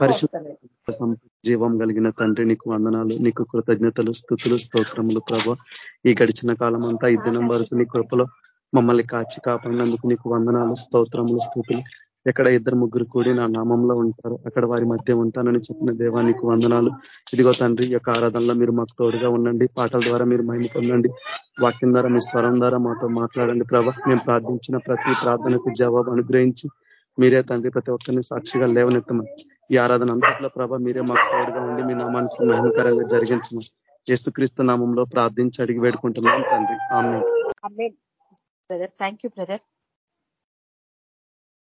పరిశుద్ధ జీవం కలిగిన తండ్రి నీకు వందనాలు నీకు కృతజ్ఞతలు స్థుతులు స్తోత్రములు ప్రభ. ఈ గడిచిన కాలం అంతా ఈ దినం వరకు నీ కృపలో మమ్మల్ని కాచి కాపాడినందుకు నీకు వందనాలు స్తోత్రములు స్థుతులు. ఎక్కడ ఇద్దరు ముగ్గురు కూడి నా నామంలో ఉంటారు అక్కడ వారి మధ్య ఉంటానని చెప్పిన దేవానికి వందనాలు. ఇదిగో తండ్రి ఈ యొక్క ఆరాధనలో మీరు మాకు తోడుగా ఉండండి. పాటల ద్వారా మీరు మహిమ పొందండి. వాక్యం ద్వారా మీ స్వరం ద్వారా మాతో మాట్లాడండి ప్రభ. మేము ప్రార్థించిన ప్రతి ప్రార్థనకు జవాబు అనుగ్రహించి మీరే తండ్రి ప్రతి ఒక్కరిని సాక్షిగా లేవనెత్తమని. ఈ ఆరాధన అంతట్లో ప్రభ మీరే మాకు తోడుగా ఉండి మీ నామానికి మహిమకరంగా జరిగించమని. యేసుక్రీస్తు నామంలో ప్రార్థించి అడిగి వేడుకుంటున్నాం తండ్రి. ఆమె బ్రదర్ థ్యాంక్ యూ బ్రదర్.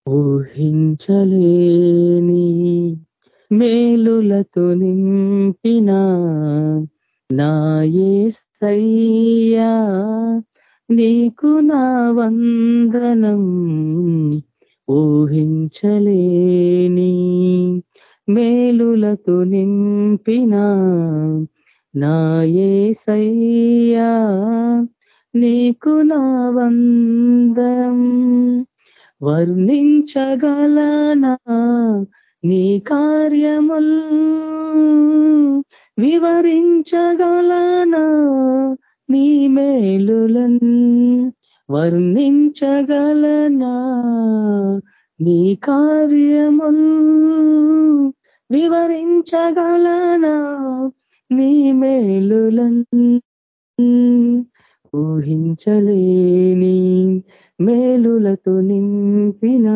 ఊహించలేని మేలులతో నింపిన నాయసయ్యా నీకు నా వందనం. ఊహించలేని మేలులతో నింపిన నాయసయ్యా నీకు నా వందం వర్ణించగలనా నీ కార్యముల్? వివరించగలనా నీ మేలులన్? వర్ణించగలనా? నీ కార్యముల్ వివరించగలనా? నీ మేలులన్ ఊహించలేని మేలులతో నింపిన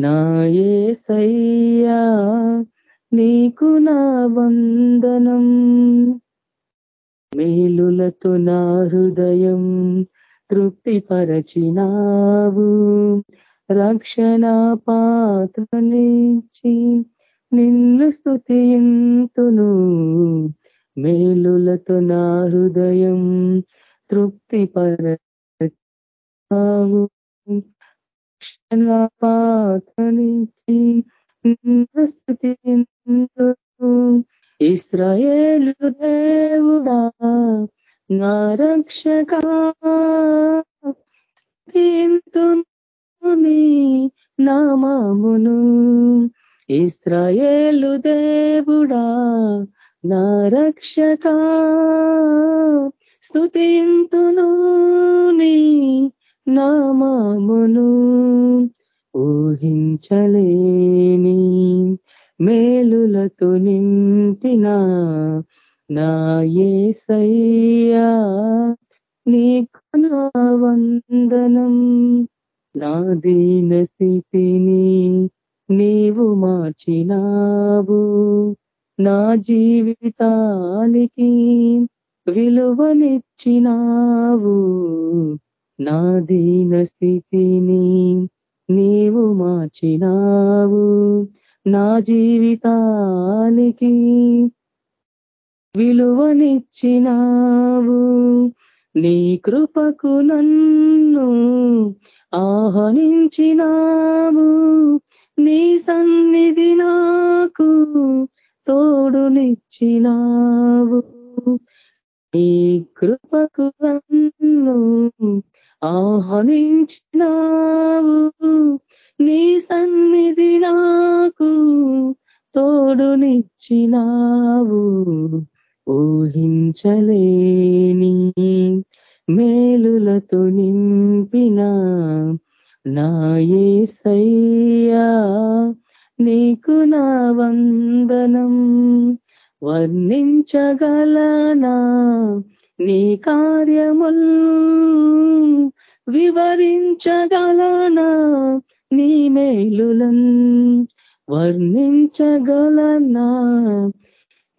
నాయే సయ్యా నీకు నా వందనం. మేలులతో నా హృదయం తృప్తి పరచినావు రక్షణ పాత్రనిచ్చి నిన్ను స్థుతియంతును మేలులతో నా హృదయం తృప్తి పరచినావు తృప్తిపర పాత్రనిచ్చి స్థుతియంతును ఇస్రాయేలు దేవుడా నా రక్షక నామమును. ఇస్రాయేలు దేవుడా నా రక్షక స్థుతింతును నీ నామమును. ఊహించలేని మేలులతో నింపిన నాయే సయ్యా నీకు నా వందనం. నా దీన స్థితిని నీవు మార్చినావు. నా జీవితానికి విలువనిచ్చినావు. నా దీన స్థితిని నీవు మార్చినావు. నా జీవితానికి విలువనిచ్చినావు. నీ కృపకు నన్ను ఆహ్వానించినావు. నీ సన్నిధి నాకు తోడునిచ్చినావు. నీ కృపకు నన్ను ఆహ్వానించినావు. నీ సన్నిధి నాకు తోడునిచ్చినావు. ఊహించలేని మేలులతో నింపిన నాయే సయ్యా నీకు నా వందనం వర్ణించగలనా? నీ కార్యముల్ వివరించగలనా? నీ మేలులన్ వర్ణించగలనా?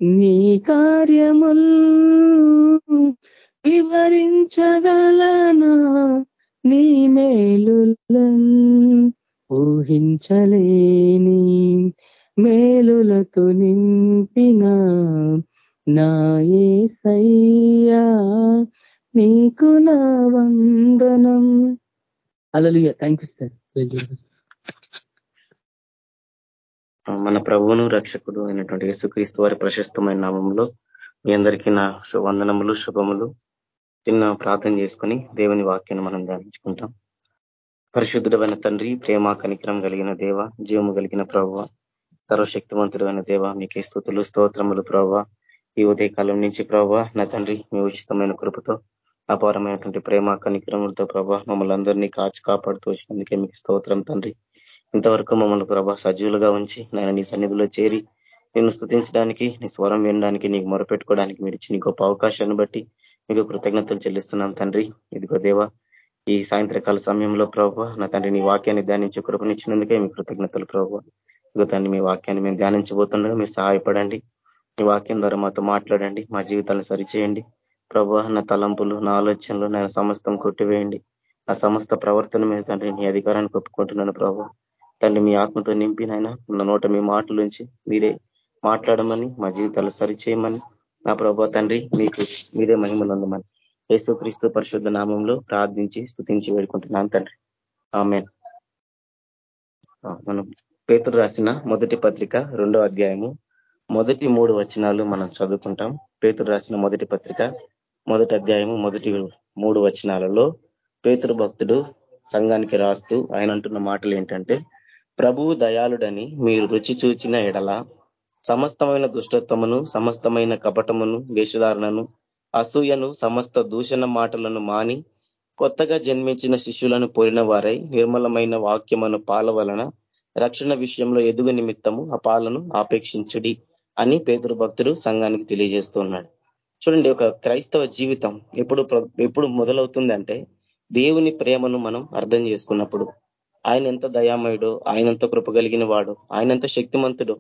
నీ కార్యముల్ వివరించగలనా? నీ మేలులన్ ఊహించలేని మేలులతో నింపిన నాయే సయ్యా నీకు నా వందనం. అలలు థ్యాంక్ యూ సార్ మన ప్రభువును రక్షకుడు అయినటువంటి యేసుక్రీస్తు వారి ప్రశస్తమైన నామంలో మీ అందరికీ నా వందనములు శుభములు. చిన్న ప్రార్థన చేసుకొని దేవుని వాక్యాన్ని మనం ధ్యానించుకుంటాం. పరిశుద్ధుడమైన తండ్రి ప్రేమ కనికరం కలిగిన దేవ జీవము కలిగిన ప్రభువ సర్వశక్తివంతుడైన దేవ మీకే స్థుతులు స్తోత్రములు ప్రభావ ఈ ఉదయకాలం నుంచి ప్రభావ నా తండ్రి మీ ఉచితమైన కృపతో అపారమైనటువంటి ప్రేమ కనిక్రములతో ప్రభా మమ్మల్ని అందరినీ కాచి కాపాడుతూ వచ్చినందుకే మీకు స్తోత్రం తండ్రి. ఇంతవరకు మమ్మల్ని ప్రభా సజీవులుగా ఉంచి నేను నీ సన్నిధిలో చేరి నిన్ను స్థుతించడానికి నీ స్వరం వినడానికి నీకు మొరపెట్టుకోవడానికి మీరు ఇచ్చిన గొప్ప అవకాశాన్ని బట్టి మీకు కృతజ్ఞతలు చెల్లిస్తున్నాం తండ్రి. ఇదిగో దేవా ఈ సాయంత్రకాల సమయంలో ప్రభావ నా తండ్రి నీ వాక్యాన్ని ధ్యానించే కృపనిచ్చినందుకే మీ కృతజ్ఞతలు ప్రభావ ఇదిగో తండ్రి మీ వాక్యాన్ని మేము ధ్యానించబోతుండగా మీరు సహాయపడండి. మీ వాక్యం ద్వారా మాతో మాట్లాడండి మా జీవితాలను సరిచేయండి. ప్రభా నా తలంపులు నా ఆలోచనలు నా సమస్తం కొట్టివేయండి. ఆ సమస్త ప్రవర్తన మీద తండ్రి నీ అధికారాన్ని ఒప్పుకుంటున్నాను ప్రభా. తండ్రి మీ ఆత్మతో నింపినైనా నా నోట మీ మాటలుంచి మీరే మాట్లాడమని మా జీవితాలు సరిచేయమని. నా ప్రభా తండ్రి మీకు మీరే మహిమనుందమని యేసు క్రీస్తు పరిశుద్ధ నామంలో ప్రార్థించి స్థుతించి వేడుకుంటున్నాను తండ్రి. ఆమె మనం పేతురు రాసిన మొదటి పత్రిక రెండో అధ్యాయము. మొదటి మూడు వచనాలు మనం చదువుకుంటాం. పేతురు రాసిన మొదటి పత్రిక మొదటి అధ్యాయము మొదటి మూడు వచనాలలో పేతురు భక్తుడు సంఘానికి రాస్తూ ఆయన అంటున్న మాటలు ఏంటంటే ప్రభువు దయాళుడని మీరు రుచి చూచిన ఎడల సమస్తమైన దుష్టత్వమును సమస్తమైన కపటమును వేషధారణను అసూయను సమస్త దూషణ మాటలను మాని కొత్తగా జన్మించిన శిష్యులను పోలిన వారై నిర్మలమైన వాక్యమును పాల వలన రక్షణ విషయంలో ఎదుగు నిమిత్తము ఆ పాలను ఆపేక్షించుడి అని పేదరు భక్తుడు సంఘానికి తెలియజేస్తున్నాడు చూడండి ఒక క్రైస్తవ జీవితం ఎప్పుడు ఎప్పుడు మొదలవుతుంది అంటే దేవుని ప్రేమను మనం అర్థం చేసుకున్నప్పుడు ఆయన ఎంత దయామయుడు ఆయన ఎంత కృప కలిగిన వాడు ఆయన ఎంత శక్తిమంతుడు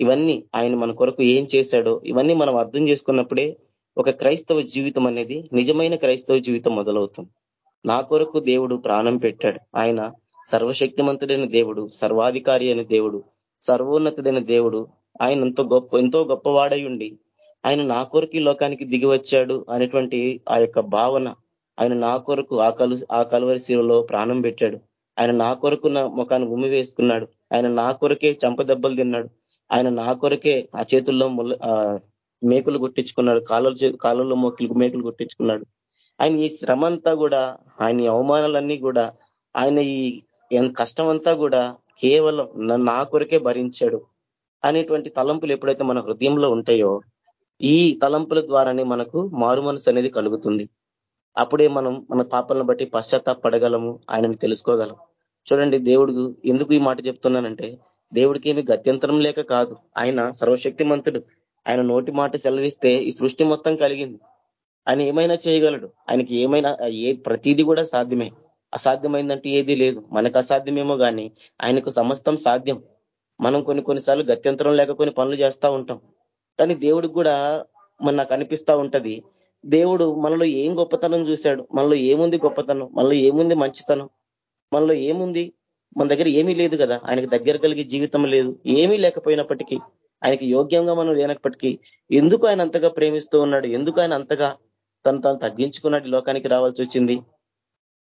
ఇవన్నీ ఆయన మన కొరకు ఏం చేశాడో ఇవన్నీ మనం అర్థం చేసుకున్నప్పుడే ఒక క్రైస్తవ జీవితం అనేది నిజమైన క్రైస్తవ జీవితం మొదలవుతుంది. నా కొరకు దేవుడు ప్రాణం పెట్టాడు. ఆయన సర్వశక్తిమంతుడైన దేవుడు సర్వాధికారి అయిన దేవుడు సర్వోన్నతుడైన దేవుడు ఆయన ఎంతో గొప్ప ఎంతో గొప్పవాడై ఉండి ఆయన నా కొరకు ఈ లోకానికి దిగి వచ్చాడు అనేటువంటి ఆ యొక్క భావన ఆయన నా కొరకు ఆ కలు ఆ కలువరి శివలో ప్రాణం పెట్టాడు. ఆయన నా కొరకు నా ముఖాన్ని ఉమ్మి వేసుకున్నాడు. ఆయన నా కొరకే చంపదెబ్బలు తిన్నాడు. ఆయన నా కొరకే ఆ చేతుల్లో మేకులు కొట్టించుకున్నాడు కాలు కాళ్ళల్లో మొక్కులు మేకులు కొట్టించుకున్నాడు ఆయన ఈ శ్రమ అంతా కూడా ఆయన అవమానాలన్నీ కూడా ఆయన ఈ కష్టం అంతా కూడా కేవలం నా కొరకే భరించాడు అనేటువంటి తలంపులు ఎప్పుడైతే మన హృదయంలో ఉంటాయో ఈ తలంపుల ద్వారానే మనకు మారు మనసు అనేది కలుగుతుంది. అప్పుడే మనం మన పాపలను బట్టి పశ్చాత్తాపడగలము ఆయనను తెలుసుకోగలం. చూడండి దేవుడు ఎందుకు ఈ మాట చెప్తున్నానంటే దేవుడికి ఏమి గత్యంతరం లేక కాదు. ఆయన సర్వశక్తిమంతుడు. ఆయన నోటి మాట సెలవిస్తే ఈ సృష్టి మొత్తం కలిగింది. ఆయన ఏమైనా చేయగలడు. ఆయనకి ఏమైనా ఏ ప్రతిదీ కూడా సాధ్యమే. అసాధ్యమైందంటే ఏదీ లేదు. మనకు అసాధ్యమేమో కానీ ఆయనకు సమస్తం సాధ్యం. మనం కొన్ని కొన్నిసార్లు గత్యంతరం లేక కొన్ని పనులు చేస్తూ ఉంటాం. కానీ దేవుడికి కూడా మన నాకు అనిపిస్తా ఉంటది. దేవుడు మనలో ఏం గొప్పతనం చూశాడు? మనలో ఏముంది గొప్పతనం? మనలో ఏముంది మంచితనం? మనలో ఏముంది? మన దగ్గర ఏమీ లేదు కదా. ఆయనకు దగ్గర కలిగే జీవితం లేదు. ఏమీ లేకపోయినప్పటికీ ఆయనకి యోగ్యంగా మనం లేనప్పటికీ ఎందుకు ఆయన అంతగా ప్రేమిస్తూ ఉన్నాడు? ఎందుకు ఆయన అంతగా తను తను తగ్గించుకున్నాడు లోకానికి రావాల్సి వచ్చింది?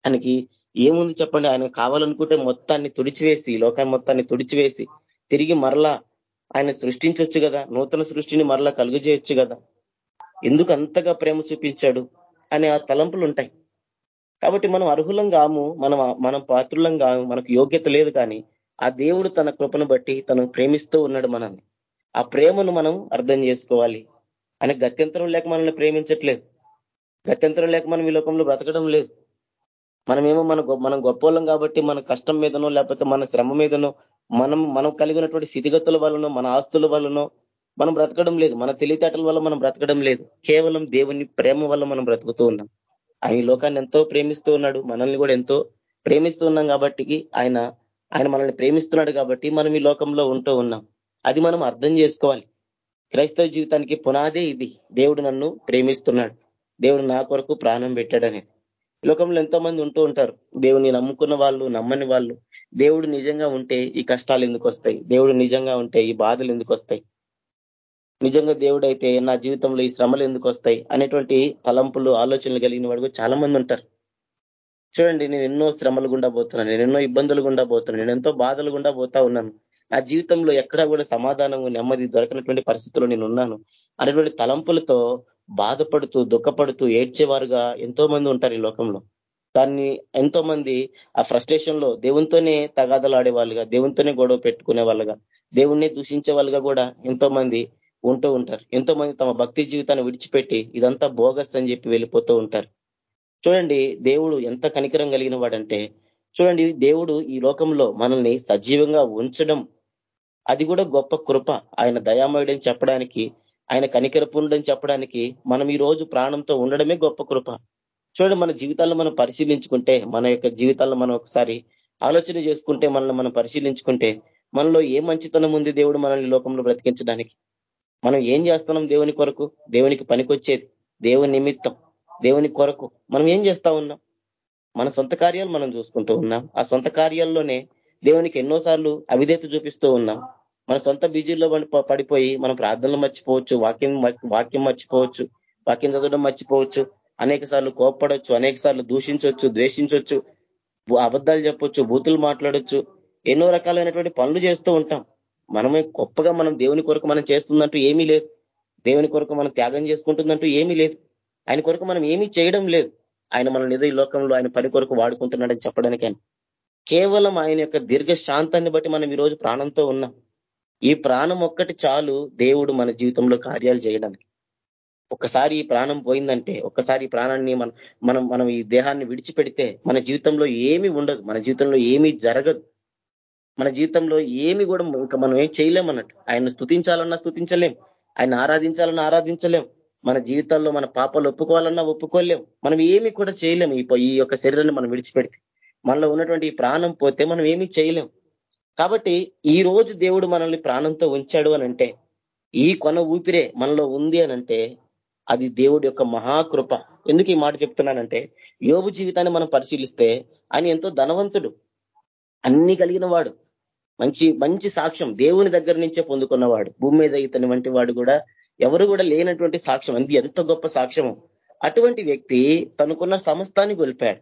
ఆయనకి ఏముంది చెప్పండి? ఆయన కావాలనుకుంటే మొత్తాన్ని తుడిచివేసి లోకాన్ని మొత్తాన్ని తుడిచివేసి తిరిగి మరలా ఆయన సృష్టించవచ్చు కదా నూతన సృష్టిని మరలా కలుగజేయొచ్చు కదా. ఎందుకు అంతగా ప్రేమ చూపించాడు అనే ఆ తలంపులు ఉంటాయి కాబట్టి మనం అర్హులం కాము మనం మనం పాత్రులం కాము మనకు యోగ్యత లేదు కానీ ఆ దేవుడు తన కృపను బట్టి తను ప్రేమిస్తూ ఉన్నాడు మనల్ని. ఆ ప్రేమను మనం అర్థం చేసుకోవాలి. అని గత్యంతరం లేక మనల్ని ప్రేమించట్లేదు. గత్యంతరం లేక మనం ఈ లోకంలో బ్రతకడం లేదు. మనమేమో మన మనం గొప్ప కాబట్టి మన కష్టం మీదనో లేకపోతే మన శ్రమ మీదనో మనం మనం కలిగి ఉన్నటువంటి స్థితిగతుల వలన మన ఆస్తుల వలనో మనం బ్రతకడం లేదు. మన తెలివితేటల వల్ల మనం బ్రతకడం లేదు. కేవలం దేవుని ప్రేమ వల్ల మనం బ్రతుకుతూ ఉన్నాం. ఆయన లోకాన్ని ఎంతో ప్రేమిస్తూ ఉన్నాడు. మనల్ని కూడా ఎంతో ప్రేమిస్తూ ఉన్నాం కాబట్టి ఆయన ఆయన మనల్ని ప్రేమిస్తున్నాడు కాబట్టి మనం ఈ లోకంలో ఉంటూ ఉన్నాం. అది మనం అర్థం చేసుకోవాలి. క్రైస్తవ జీవితానికి పునాదే ఇది. దేవుడు నన్ను ప్రేమిస్తున్నాడు. దేవుడు నా కొరకు ప్రాణం పెట్టాడనేది. లోకంలో ఎంతో మంది ఉంటూ ఉంటారు. దేవుని నమ్ముకున్న వాళ్ళు నమ్మని వాళ్ళు. దేవుడు నిజంగా ఉంటే ఈ కష్టాలు ఎందుకు వస్తాయి? దేవుడు నిజంగా ఉంటే ఈ బాధలు ఎందుకు వస్తాయి? నిజంగా దేవుడు అయితే నా జీవితంలో ఈ శ్రమలు ఎందుకు వస్తాయి? అనేటువంటి తలంపులు ఆలోచనలు కలిగిన వాడు చాలా మంది ఉంటారు. చూడండి నేను ఎన్నో శ్రమలు గుండా పోతున్నాను. నేను ఎన్నో ఇబ్బందులు గుండా పోతున్నాను. నేను ఎంతో బాధలు గుండా పోతా ఉన్నాను. నా జీవితంలో ఎక్కడా కూడా సమాధానం నెమ్మది దొరకనటువంటి పరిస్థితుల్లో నేను ఉన్నాను. అనేటువంటి తలంపులతో బాధపడుతూ దుఃఖపడుతూ ఏడ్చేవారుగా ఎంతో మంది ఉంటారు ఈ లోకంలో. దాన్ని ఎంతో మంది ఆ ఫ్రస్ట్రేషన్లో దేవునితోనే తగాదలాడే వాళ్ళుగా దేవునితోనే గొడవ పెట్టుకునే వాళ్ళుగా దేవుణ్ణి దూషించే వాళ్ళుగా కూడా ఎంతో మంది ఉంటూ ఉంటారు. ఎంతో మంది తమ భక్తి జీవితాన్ని విడిచిపెట్టి ఇదంతా బోగస్ అని చెప్పి వెళ్ళిపోతూ ఉంటారు. చూడండి దేవుడు ఎంత కనికరం కలిగిన వాడంటే చూడండి దేవుడు ఈ లోకంలో మనల్ని సజీవంగా ఉంచడం అది కూడా గొప్ప కృప. ఆయన దయామయుడని చెప్పడానికి ఆయన కనికరపుండని చెప్పడానికి మనం ఈ రోజు ప్రాణంతో ఉండడమే గొప్ప కృప. చూడండి మన జీవితాలను మనం పరిశీలించుకుంటే మన యొక్క జీవితాలను మనం ఒకసారి ఆలోచన చేసుకుంటే మనల్ని మనం పరిశీలించుకుంటే మనలో ఏ మంచితనం ఉంది దేవుడు మనల్ని లోకంలో బ్రతికించడానికి? మనం ఏం చేస్తున్నాం దేవుని కొరకు? దేవునికి పనికొచ్చేది దేవుని నిమిత్తం దేవుని కొరకు మనం ఏం చేస్తా ఉన్నాం? మన సొంత కార్యాలు మనం చూసుకుంటూ ఉన్నాం. ఆ సొంత కార్యాల్లోనే దేవునికి ఎన్నోసార్లు అవిధేత చూపిస్తూ ఉన్నాం. మన సొంత బీజీల్లో పడిపోయి మనం ప్రార్థనలు మర్చిపోవచ్చు వాక్యం వాక్యం మర్చిపోవచ్చు వాక్యం చదవడం మర్చిపోవచ్చు అనేక సార్లు కోప్పడొచ్చు అనేక సార్లు దూషించవచ్చు ద్వేషించవచ్చు అబద్ధాలు చెప్పొచ్చు బూతులు మాట్లాడొచ్చు ఎన్నో రకాలైనటువంటి పనులు చేస్తూ ఉంటాం. మనమే గొప్పగా మనం దేవుని కొరకు మనం చేస్తుందంటూ ఏమీ లేదు. దేవుని కొరకు మనం త్యాగం చేసుకుంటుందంటూ ఏమీ లేదు. ఆయన కొరకు మనం ఏమీ చేయడం లేదు. ఆయన మనల్ని ఏదో ఈ లోకంలో ఆయన పని కొరకు వాడుకుంటున్నాడని చెప్పడానికైనా. కేవలం ఆయన యొక్క దీర్ఘ శాంతాన్ని బట్టి మనం ఈరోజు ప్రాణంతో ఉన్నాం. ఈ ప్రాణం ఒక్కటి చాలు దేవుడు మన జీవితంలో కార్యాలు చేయడానికి. ఒక్కసారి ఈ ప్రాణం పోయిందంటే ఒక్కసారి ఈ ప్రాణాన్ని మనం మనం మనం ఈ దేహాన్ని విడిచిపెడితే మన జీవితంలో ఏమి ఉండదు మన జీవితంలో ఏమీ జరగదు. మన జీవితంలో ఏమి కూడా ఇంకా మనం ఏం చేయలేం అన్నట్టు. ఆయన స్థుతించాలన్నా స్థుతించలేం ఆయన ఆరాధించాలన్నా ఆరాధించలేం మన జీవితాల్లో మన పాపాలు ఒప్పుకోవాలన్నా ఒప్పుకోలేం. మనం ఏమి కూడా చేయలేం ఈ యొక్క శరీరాన్ని మనం విడిచిపెడితే. మనలో ఉన్నటువంటి ఈ ప్రాణం పోతే మనం ఏమీ చేయలేం. కాబట్టి ఈ రోజు దేవుడు మనల్ని ప్రాణంతో ఉంచాడు అనంటే ఈ కొన ఊపిరే మనలో ఉంది అనంటే అది దేవుడి యొక్క మహాకృప. ఎందుకు ఈ మాట చెప్తున్నానంటే యోగు జీవితాన్ని మనం పరిశీలిస్తే ఆయన ఎంతో ధనవంతుడు అన్ని కలిగిన వాడు మంచి మంచి సాక్ష్యం దేవుని దగ్గర నుంచే పొందుకున్నవాడు. భూమి మీద ఇతని వంటి వాడు కూడా ఎవరు కూడా లేనటువంటి సాక్ష్యం అది ఎంత గొప్ప సాక్ష్యము. అటువంటి వ్యక్తి తనకున్న సమస్తాన్ని కోల్పోయాడు.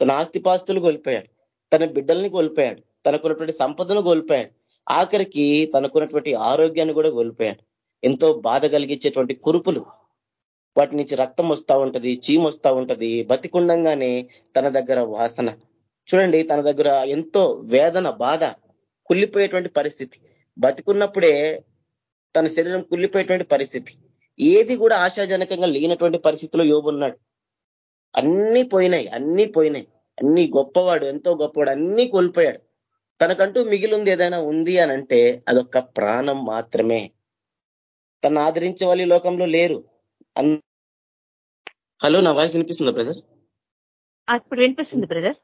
తన ఆస్తిపాస్తులు కోల్పోయాడు. తన బిడ్డల్ని కోల్పోయాడు. తనకున్నటువంటి సంపదను కోల్పోయాడు. ఆఖరికి తనకున్నటువంటి ఆరోగ్యాన్ని కూడా కోల్పోయాడు. ఎంతో బాధ కలిగించేటువంటి కురుపులు వాటి నుంచి రక్తం వస్తూ ఉంటది చీమ వస్తూ ఉంటది. బతికుండంగానే తన దగ్గర వాసన. చూడండి తన దగ్గర ఎంతో వేదన బాధ కుళ్ళిపోయేటువంటి పరిస్థితి. బతికున్నప్పుడే తన శరీరం కుళ్ళిపోయేటువంటి పరిస్థితి. ఏది కూడా ఆశాజనకంగా లేనటువంటి పరిస్థితిలో యోగున్నాడు అన్ని పోయినాయి అన్ని పోయినాయి. అన్ని గొప్పవాడు ఎంతో గొప్పవాడు అన్ని కోల్పోయాడు. తనకంటూ మిగిలింది ఏదైనా ఉంది అని అంటే అదొక్క ప్రాణం మాత్రమే. తను ఆదరించే వాళ్ళు లోకంలో లేరు. హలో నా వాయిస్ వినిపిస్తుందా బ్రదర్? ఇప్పుడు వినిపిస్తుంది బ్రదర్.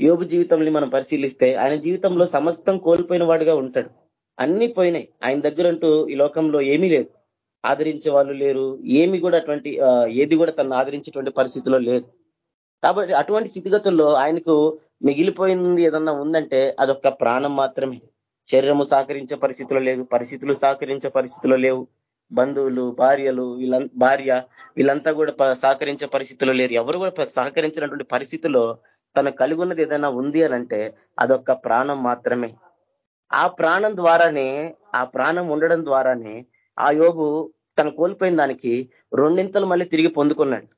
యోగు జీవితంలో మనం పరిశీలిస్తే ఆయన జీవితంలో సమస్తం కోల్పోయిన వాడుగా ఉంటాడు. అన్ని పోయినాయి. ఆయన దగ్గరంటూ ఈ లోకంలో ఏమీ లేదు. ఆదరించే వాళ్ళు లేరు. ఏమి కూడా అటువంటి ఏది కూడా తను ఆదరించేటువంటి పరిస్థితిలో లేదు. కాబట్టి అటువంటి స్థితిగతుల్లో ఆయనకు మిగిలిపోయింది ఏదన్నా ఉందంటే అదొక్క ప్రాణం మాత్రమే. శరీరము సహకరించే పరిస్థితిలో లేదు పరిస్థితులు సహకరించే పరిస్థితిలో లేవు. బంధువులు భార్యలు వీళ్ళ భార్య వీళ్ళంతా కూడా సహకరించే పరిస్థితిలో లేరు. ఎవరు కూడా సహకరించినటువంటి పరిస్థితిలో తను కలిగి ఉన్నది ఏదైనా ఉంది అనంటే అదొక్క ప్రాణం మాత్రమే. ఆ ప్రాణం ద్వారానే ఆ ప్రాణం ఉండడం ద్వారానే ఆ యోగు తను కోల్పోయిన దానికి రెండింతలు మళ్ళీ తిరిగి పొందుకున్నాడు.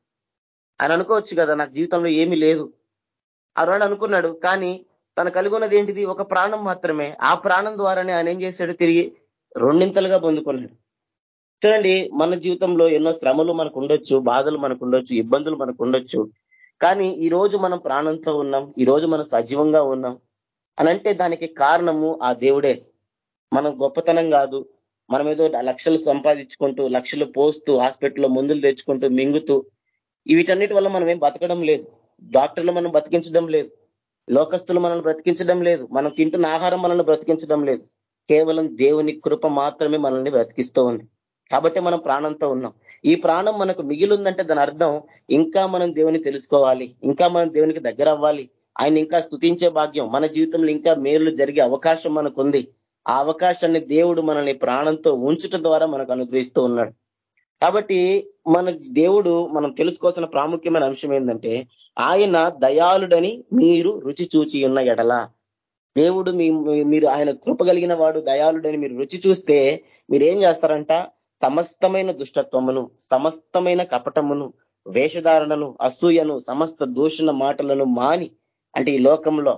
ఆయన అనుకోవచ్చు కదా నాకు జీవితంలో ఏమీ లేదు. ఆ రెండు అనుకున్నాడు కానీ తను కలిగి ఉన్నది ఏంటిది? ఒక ప్రాణం మాత్రమే. ఆ ప్రాణం ద్వారానే ఆయన ఏం చేశాడు? తిరిగి రెండింతలుగా పొందుకున్నాడు. చూడండి మన జీవితంలో ఎన్నో శ్రమలు మనకు ఉండొచ్చు బాధలు మనకు ఉండొచ్చు ఇబ్బందులు మనకు ఉండొచ్చు కానీ ఈ రోజు మనం ప్రాణంతో ఉన్నాం ఈ రోజు మనం సజీవంగా ఉన్నాం అనంటే దానికి కారణము ఆ దేవుడే. మనం గొప్పతనం కాదు. మనం ఏదో లక్షలు సంపాదించుకుంటూ లక్షలు పోస్తూ హాస్పిటల్లో మందులు తెచ్చుకుంటూ మింగుతూ వీటన్నిటి వల్ల మనం ఏం బతకడం లేదు. డాక్టర్లు మనం బతికించడం లేదు. లోకస్తులు మనల్ని బ్రతికించడం లేదు. మనం తింటున్న ఆహారం మనల్ని బ్రతికించడం లేదు. కేవలం దేవుని కృప మాత్రమే మనల్ని బ్రతికిస్తూ ఉంది. కాబట్టి మనం ప్రాణంతో ఉన్నాం. ఈ ప్రాణం మనకు మిగిలిందంటే దాని అర్థం ఇంకా మనం దేవుని తెలుసుకోవాలి. ఇంకా మనం దేవునికి దగ్గర అవ్వాలి. ఆయన ఇంకా స్థుతించే భాగ్యం మన జీవితంలో ఇంకా మేలు జరిగే అవకాశం మనకు ఉంది ఆ అవకాశాన్ని దేవుడు మనల్ని ప్రాణంతో ఉంచటం ద్వారా మనకు అనుగ్రహిస్తూ ఉన్నాడు. కాబట్టి మన దేవుడు మనం తెలుసుకోవాల్సిన ప్రాముఖ్యమైన అంశం ఏంటంటే ఆయన దయాళుడని మీరు రుచి చూచి ఉన్న ఎడల. దేవుడు మీ మీరు ఆయన కృప కలిగిన వాడు దయాళుడని మీరు రుచి చూస్తే మీరేం చేస్తారంట? సమస్తమైన దుష్టత్వమును సమస్తమైన కపటమును వేషధారణను అసూయను సమస్త దూషణ మాటలను మాని అంటే ఈ లోకంలో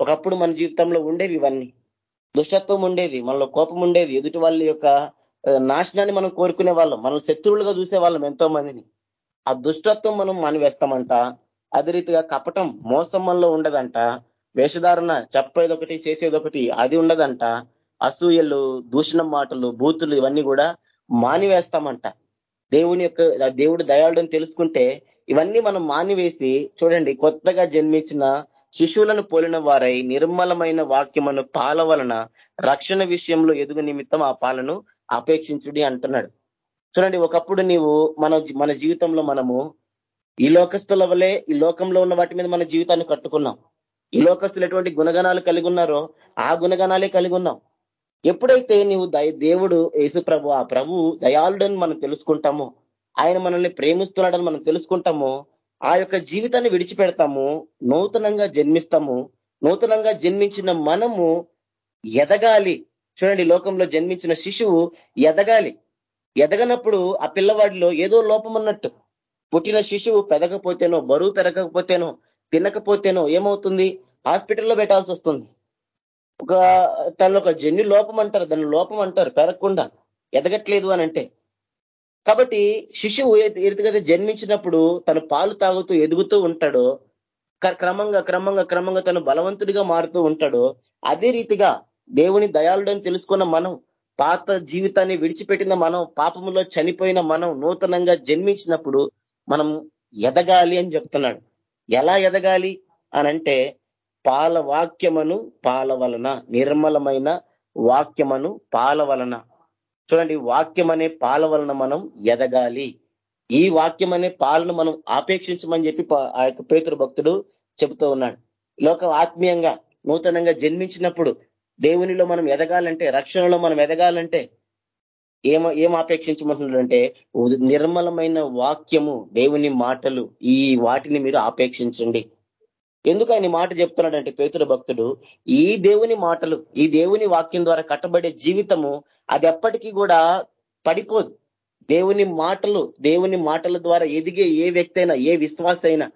ఒకప్పుడు మన జీవితంలో ఉండేవి ఇవన్నీ. దుష్టత్వం ఉండేది మనలో కోపం ఉండేది ఎదుటి వాళ్ళ యొక్క నాశనాన్ని మనం కోరుకునే వాళ్ళం. మనం శత్రువులుగా చూసే వాళ్ళం ఎంతో మందిని ఆ దుష్టత్వం మనం మానివేస్తామంట. అదే రీతిగా కపటం మోసం మనలో ఉండదంట. వేషధారణ చెప్పేది ఒకటి చేసేది ఒకటి అది ఉండదంట. అసూయలు దూషణం మాటలు బూతులు ఇవన్నీ కూడా మానివేస్తామంట. దేవుని యొక్క దేవుడు దయాళుని తెలుసుకుంటే ఇవన్నీ మనం మానివేసి చూడండి కొత్తగా జన్మించిన శిశువులను పోలిన వారై నిర్మలమైన వాక్యమును పాల వలన రక్షణ విషయంలో ఎదుగు నిమిత్తం ఆ పాలను అపేక్షించుడి అంటున్నాడు. చూడండి ఒకప్పుడు నీవు మన మన జీవితంలో మనము ఈ లోకస్తుల వలే ఈ లోకంలో ఉన్న వాటి మీద మన జీవితాన్ని కట్టుకున్నాం. ఈ లోకస్తులు ఎటువంటి గుణగణాలు కలిగి ఉన్నారో ఆ గుణగణాలే కలిగి ఉన్నాం. ఎప్పుడైతే నీవు దేవుడు యేసు ప్రభు ఆ ప్రభు దయాళుడని మనం తెలుసుకుంటామో ఆయన మనల్ని ప్రేమిస్తున్నాడని మనం తెలుసుకుంటామో ఆ యొక్క జీవితాన్ని విడిచిపెడతాము నూతనంగా జన్మిస్తాము నూతనంగా జన్మించిన మనము ఎదగాలి చూడండి లోకంలో జన్మించిన శిశువు ఎదగాలి. ఎదగనప్పుడు ఆ పిల్లవాడిలో ఏదో లోపం ఉన్నట్టు పుట్టిన శిశువు పెదకపోతేనో బరువు పెరగకపోతేనో తినకపోతేనో ఏమవుతుంది? హాస్పిటల్లో పెట్టాల్సి వస్తుంది. ఒక తనలో ఒక జన్యు లోపం అంటారు దాని లోపం అంటారు పెరగకుండా. ఎదగట్లేదు అని అంటే. కాబట్టి శిశువు ఎదుగుగా జన్మించినప్పుడు తను పాలు తాగుతూ ఎదుగుతూ ఉంటాడో క్రమంగా క్రమంగా క్రమంగా తను బలవంతుడిగా మారుతూ ఉంటాడో అదే రీతిగా దేవుని దయాళుడని తెలుసుకున్న మనం పాత జీవితాన్ని విడిచిపెట్టిన మనం పాపములో చనిపోయిన మనం నూతనంగా జన్మించినప్పుడు మనం ఎదగాలి అని చెప్తున్నాడు. ఎలా ఎదగాలి అనంటే పాల వాక్యమను పాల వలన నిర్మలమైన వాక్యమను పాల వలన. చూడండి వాక్యం అనే పాల వలన మనం ఎదగాలి. ఈ వాక్యం అనే పాలను మనం ఆపేక్షించమని చెప్పి ఆ యొక్క పేతురు భక్తుడు చెబుతూ ఉన్నాడు. లోక ఆత్మీయంగా నూతనంగా జన్మించినప్పుడు దేవునిలో మనం ఎదగాలంటే రక్షణలో మనం ఎదగాలంటే ఏం ఏం ఆపేక్షించమంటున్నాడంటే నిర్మలమైన వాక్యము దేవుని మాటలు ఈ వాటిని మీరు ఆపేక్షించండి. ఎందుకు ఆయన మాట చెప్తున్నాడంటే పేతుల భక్తుడు ఈ దేవుని మాటలు ఈ దేవుని వాక్యం ద్వారా కట్టబడే జీవితము అది ఎప్పటికీ కూడా పడిపోదు. దేవుని మాటలు దేవుని మాటల ద్వారా ఎదిగే ఏ వ్యక్తి అయినా ఏ విశ్వాస అయినా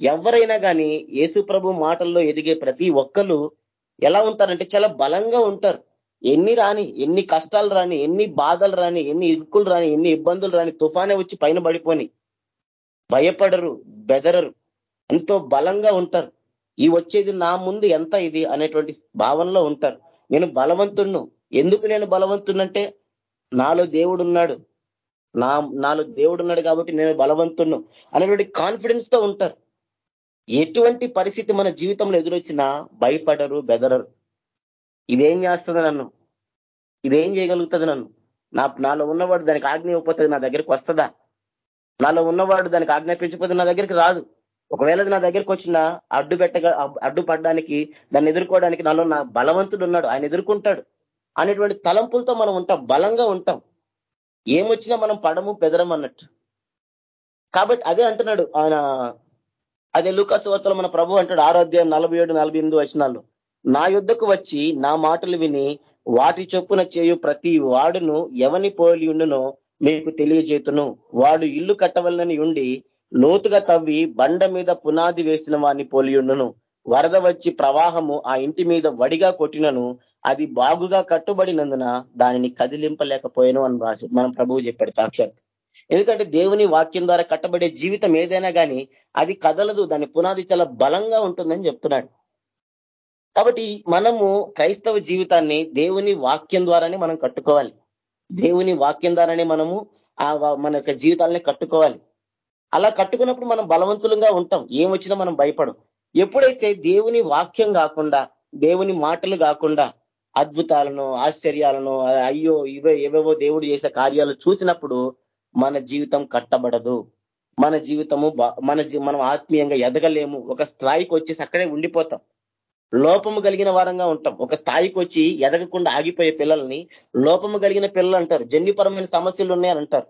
ఎవరైనా కానీ యేసు ప్రభు మాటల్లో ఎదిగే ప్రతి ఒక్కరు ఎలా ఉంటారంటే చాలా బలంగా ఉంటారు. ఎన్ని రాని ఎన్ని కష్టాలు రాని ఎన్ని బాధలు రాని ఎన్ని ఇరుకులు రాని ఎన్ని ఇబ్బందులు రాని తుఫానే వచ్చి పైన పడిపోని భయపడరు బెదరరు. ఎంతో బలంగా ఉంటారు. ఈ వచ్చేది నా ముందు ఎంత ఇది అనేటువంటి భావనలో ఉంటారు. నేను బలవంతుణ్ణు. ఎందుకు నేను బలవంతున్నంటే నాలో దేవుడు ఉన్నాడు నా నాలో దేవుడు ఉన్నాడు కాబట్టి నేను బలవంతుణ్ణు అనేటువంటి కాన్ఫిడెన్స్తో ఉంటారు. ఎటువంటి పరిస్థితి మన జీవితంలో ఎదురొచ్చినా భయపడరు బెదరరు. ఇదేం చేస్తుంది నన్ను? ఇదేం చేయగలుగుతుంది నన్ను? నా నాలో ఉన్నవాడు దానికి ఆజ్ఞ ఇవ్వకపోతుంది నా దగ్గరికి వస్తుందా? నాలో ఉన్నవాడు దానికి ఆజ్ఞాపించకపోతే నా దగ్గరికి రాదు. ఒకవేళ నా దగ్గరికి వచ్చిన అడ్డు పెట్టగా అడ్డు పడడానికి దాన్ని ఎదుర్కోవడానికి నాలో నా బలవంతుడు ఉన్నాడు. ఆయన ఎదుర్కొంటాడు. అనేటువంటి తలంపులతో మనం ఉంటాం. బలంగా ఉంటాం. ఏమొచ్చినా మనం పడము పెదరం అన్నట్టు కాబట్టి అదే అంటున్నాడు ఆయన అదే లూకాసు వార్తలో మన ప్రభు అంటాడు ఆరోగ్యం నలభై ఏడు నలభై ఎనిమిది వచనాలు. నా యుద్ధకు వచ్చి నా మాటలు విని వాటి చొప్పున చేయు ప్రతి వాడును ఎవని పోలి ఉండునో మీకు తెలియజేతును వాడు ఇల్లు కట్టవలని ఉండి లోతుగా తవ్వి బండ మీద పునాది వేసిన వాడిని పోలియుండును వరద వచ్చి ప్రవాహము ఆ ఇంటి మీద వడిగా కొట్టినను అది బాగుగా కట్టుబడినందున దానిని కదిలింపలేకపోయాను అని రాసి మనం ప్రభువు చెప్పాడు సాక్షాత్ ఎందుకంటే దేవుని వాక్యం ద్వారా కట్టబడే జీవితం ఏదైనా కానీ అది కదలదు దాని పునాది చాలా బలంగా ఉంటుందని చెప్తున్నాడు. కాబట్టి మనము క్రైస్తవ జీవితాన్ని దేవుని వాక్యం ద్వారానే మనం కట్టుకోవాలి. దేవుని వాక్యం ద్వారానే మనము ఆ మన యొక్క జీవితాలని కట్టుకోవాలి. అలా కట్టుకున్నప్పుడు మనం బలవంతులుగా ఉంటాం. ఏం వచ్చినా మనం భయపడం. ఎప్పుడైతే దేవుని వాక్యం కాకుండా దేవుని మాటలు కాకుండా అద్భుతాలను ఆశ్చర్యాలను అయ్యో ఇవే ఏవేవో దేవుడు చేసే కార్యాలు చూసినప్పుడు మన జీవితం కట్టబడదు. మన జీవితము మన మనం ఆత్మీయంగా ఎదగలేము. ఒక స్థాయికి వచ్చేసి అక్కడే ఉండిపోతాం. లోపము కలిగిన వారంగా ఉంటాం. ఒక స్థాయికి వచ్చి ఎదగకుండా ఆగిపోయే పిల్లల్ని లోపము కలిగిన పిల్లలు అంటారు. జన్యుపరమైన సమస్యలు ఉన్నాయని అంటారు.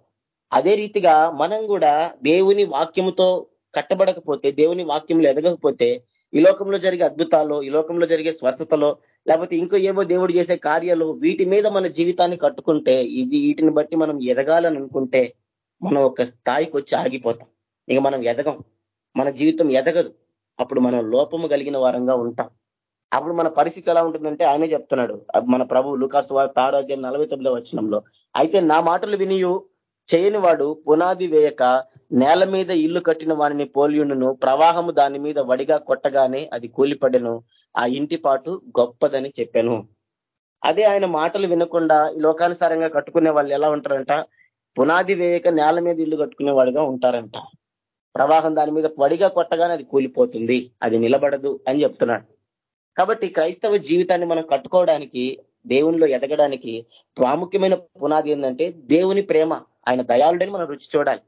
అదే రీతిగా మనం కూడా దేవుని వాక్యముతో కట్టబడకపోతే దేవుని వాక్యంలో ఎదగకపోతే ఈ లోకంలో జరిగే అద్భుతాలు ఈ లోకంలో జరిగే స్వస్థతలో లేకపోతే ఇంకో ఏవో దేవుడు చేసే కార్యాలు వీటి మీద మన జీవితాన్ని కట్టుకుంటే ఇది వీటిని బట్టి మనం ఎదగాలని అనుకుంటే మనం ఒక స్థాయికి వచ్చి ఆగిపోతాం. ఇక మనం ఎదగం. మన జీవితం ఎదగదు. అప్పుడు మనం లోపము కలిగిన వారంగా ఉంటాం. అప్పుడు మన పరిస్థితి ఎలా ఉంటుందంటే ఆయనే చెప్తున్నాడు. మన ప్రభువులు కాస్త వారి ఆరోగ్యం నలభై తొమ్మిదో వచనంలో అయితే నా మాటలు వినియు. చేయని వాడు పునాది వేయక నేల మీద ఇల్లు కట్టిన వాడిని పోలియును ప్రవాహము దాని మీద వడిగా కొట్టగానే అది కూలిపడెను. ఆ ఇంటి పాటు గొప్పదని చెప్పాను. అదే ఆయన మాటలు వినకుండా లోకానుసారంగా కట్టుకునే వాళ్ళు ఎలా ఉంటారంట? పునాది వేయక నేల మీద ఇల్లు కట్టుకునే వాడుగా ఉంటారంట. ప్రవాహం దాని మీద పడిగా కొట్టగానే అది కూలిపోతుంది అది నిలబడదు అని చెప్తున్నాడు. కాబట్టి క్రైస్తవ జీవితాన్ని మనం కట్టుకోవడానికి దేవునిలో ఎదగడానికి ప్రాముఖ్యమైన పునాది ఏంటంటే దేవుని ప్రేమ ఆయన దయాళుడని మనం రుచి చూడాలి.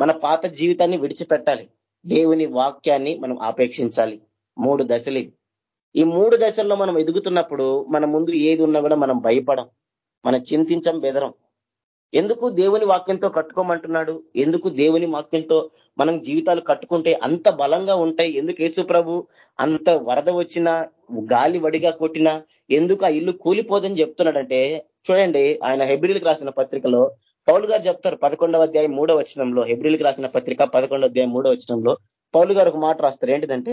మన పాత జీవితాన్ని విడిచిపెట్టాలి. దేవుని వాక్యాన్ని మనం ఆపేక్షించాలి. మూడు దశలు ఈ మూడు దశల్లో మనం ఎదుగుతున్నప్పుడు మన ముందు ఏది ఉన్నా కూడా మనం భయపడం మనం చింతించం బెదరం. ఎందుకు దేవుని వాక్యంతో కట్టుకోమంటున్నాడు? ఎందుకు దేవుని వాక్యంతో మనం జీవితాలు కట్టుకుంటే అంత బలంగా ఉంటాయి? ఎందుకు యేసు ప్రభు అంత వరద వచ్చినా గాలి వడిగా కొట్టినా ఎందుకు ఆ ఇల్లు కూలిపోదని చెప్తున్నాడంటే చూడండి ఆయన హెబ్రిల్కి రాసిన పత్రికలో పౌలు గారు చెప్తారు పదకొండవ అధ్యాయం మూడో వచనంలో హెబ్రిల్కి రాసిన పత్రిక పదకొండవ అధ్యాయం మూడవ వచనంలో పౌలు గారు ఒక మాట రాస్తారు. ఏంటిదంటే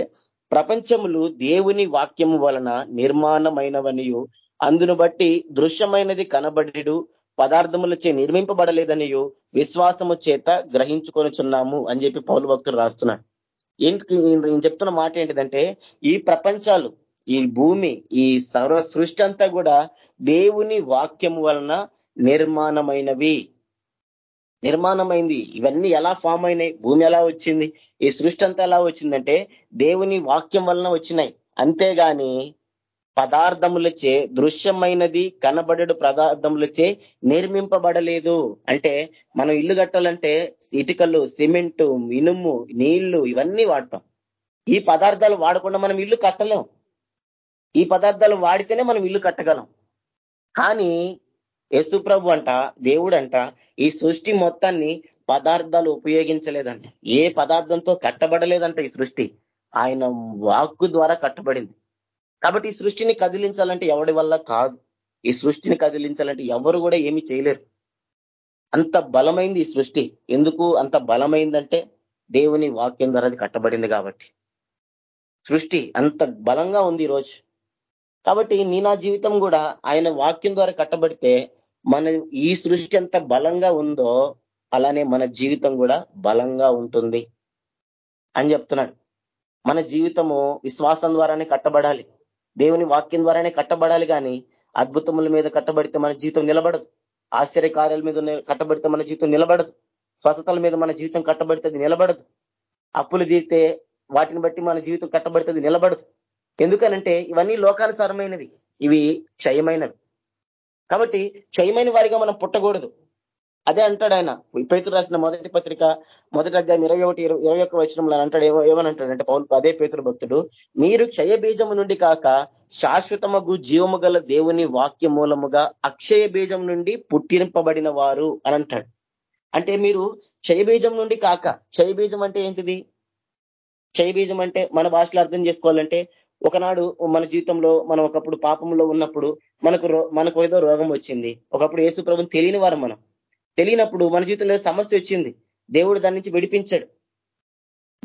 ప్రపంచములు దేవుని వాక్యము వలన నిర్మాణమైనవనియు. అందును బట్టి దృశ్యమైనది కనబడిడు పదార్థములచే నిర్మింపబడలేదనియు విశ్వాసము చేత గ్రహించుకొనిచున్నాము అని చెప్పి పౌలు భక్తులు రాస్తున్నాడు ఏంటి నేను చెప్తున్న మాట ఏంటిదంటే ఈ ప్రపంచాలు ఈ భూమి ఈ సర్వ సృష్టి అంతా కూడా దేవుని వాక్యము వలన నిర్మాణమైనవి. నిర్మాణమైంది. ఇవన్నీ ఎలా ఫామ్ అయినాయి? భూమి ఎలా వచ్చింది? ఈ సృష్టి అంతా ఎలా వచ్చిందంటే దేవుని వాక్యం వలన వచ్చినాయి. అంతేగాని పదార్థములచే దృశ్యమైనది కనబడడు పదార్థములచే నిర్మింపబడలేదు. అంటే మనం ఇల్లు కట్టాలంటే ఇటుకలు సిమెంటు ఇనుము నీళ్ళు ఇవన్నీ వాడతాం. ఈ పదార్థాలు వాడకుండా మనం ఇల్లు కట్టలేం. ఈ పదార్థాలు వాడితేనే మనం ఇల్లు కట్టగలం. కానీ యశుప్రభు అంట దేవుడంట ఈ సృష్టి మొత్తాన్ని పదార్థాలు ఉపయోగించలేదంట. ఏ పదార్థంతో కట్టబడలేదంట ఈ సృష్టి. ఆయన వాక్కు ద్వారా కట్టబడింది. కాబట్టి ఈ సృష్టిని కదిలించాలంటే ఎవడి వల్ల కాదు. ఈ సృష్టిని కదిలించాలంటే ఎవరు కూడా ఏమి చేయలేరు. అంత బలమైంది ఈ సృష్టి. ఎందుకు అంత బలమైందంటే దేవుని వాక్యం ద్వారా అది కట్టబడింది కాబట్టి. సృష్టి అంత బలంగా ఉంది ఈరోజు. కాబట్టి నీ నా జీవితం కూడా ఆయన వాక్యం ద్వారా కట్టబడితే మన ఈ సృష్టి ఎంత బలంగా ఉందో అలానే మన జీవితం కూడా బలంగా ఉంటుంది అని చెప్తున్నాడు. మన జీవితము విశ్వాసం ద్వారానే కట్టబడాలి. దేవుని వాక్యం ద్వారానే కట్టబడాలి కానీ అద్భుతముల మీద కట్టబడితే మన జీవితం నిలబడదు. ఆశ్చర్య కార్యాల మీద కట్టబడితే మన జీవితం నిలబడదు. స్వస్థతల మీద మన జీవితం కట్టబడితే నిలబడదు. అప్పులు తీరితే వాటిని బట్టి మన జీవితం కట్టబడితే నిలబడదు. ఎందుకనంటే ఇవన్నీ లోకానుసారమైనవి. ఇవి క్షయమైనవి. కాబట్టి క్షయమైన వారిగా మనం పుట్టకూడదు. అదే అంటాడు ఆయన. పేతురు రాసిన మొదటి పత్రిక మొదటి అధ్యాయం ఇరవై ఒకటి ఇరవై ఒక్క వచనంలో అంటాడు. ఏమో ఏమని అంటాడంటే పౌలు అదే పేతురు భక్తుడు మీరు క్షయ బీజము నుండి కాక శాశ్వతమగు జీవము గల దేవుని వాక్య మూలముగా అక్షయ బీజం నుండి పుట్టింపబడిన వారు అని అంటాడు. అంటే మీరు క్షయబీజం నుండి కాక క్షయబీజం అంటే ఏంటిది? క్షయబీజం అంటే మన భాషలో అర్థం చేసుకోవాలంటే ఒకనాడు మన జీవితంలో మనం ఒకప్పుడు పాపంలో ఉన్నప్పుడు మనకు మనకు ఏదో రోగం వచ్చింది. ఒకప్పుడు ఏసు ప్రభుని తెలియని వారు మనం. తెలియనప్పుడు మన జీవితంలో సమస్య వచ్చింది. దేవుడు దాని నుంచి విడిపించాడు.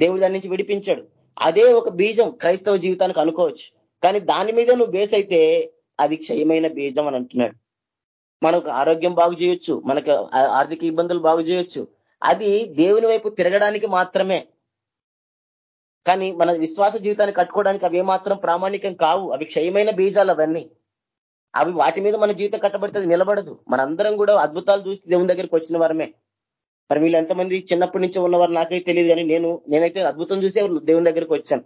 దేవుడు దాని నుంచి విడిపించాడు. అదే ఒక బీజం క్రైస్తవ జీవితానికి అనుకోవచ్చు. కానీ దాని మీద నువ్వు బేస్ అయితే అది క్షయమైన బీజం అని అంటున్నాడు. మనకు ఆరోగ్యం బాగు చేయొచ్చు. మనకు ఆర్థిక ఇబ్బందులు బాగు చేయొచ్చు. అది దేవుని వైపు తిరగడానికి మాత్రమే. కానీ మన విశ్వాస జీవితాన్ని కట్టుకోవడానికి అవి ఏమాత్రం ప్రామాణికం కావు. అవి క్షయమైన బీజాలు అవన్నీ అవి వాటి మీద మన జీవితం కట్టబడితే నిలబడదు. మనందరం కూడా అద్భుతాలు చూసి దేవుని దగ్గరికి వచ్చిన వారమే. మరి వీళ్ళు ఎంతమంది చిన్నప్పటి నుంచి ఉన్నవారు నాకైతే తెలియదు కానీ నేను నేనైతే అద్భుతం చూసే దేవుని దగ్గరికి వచ్చాను.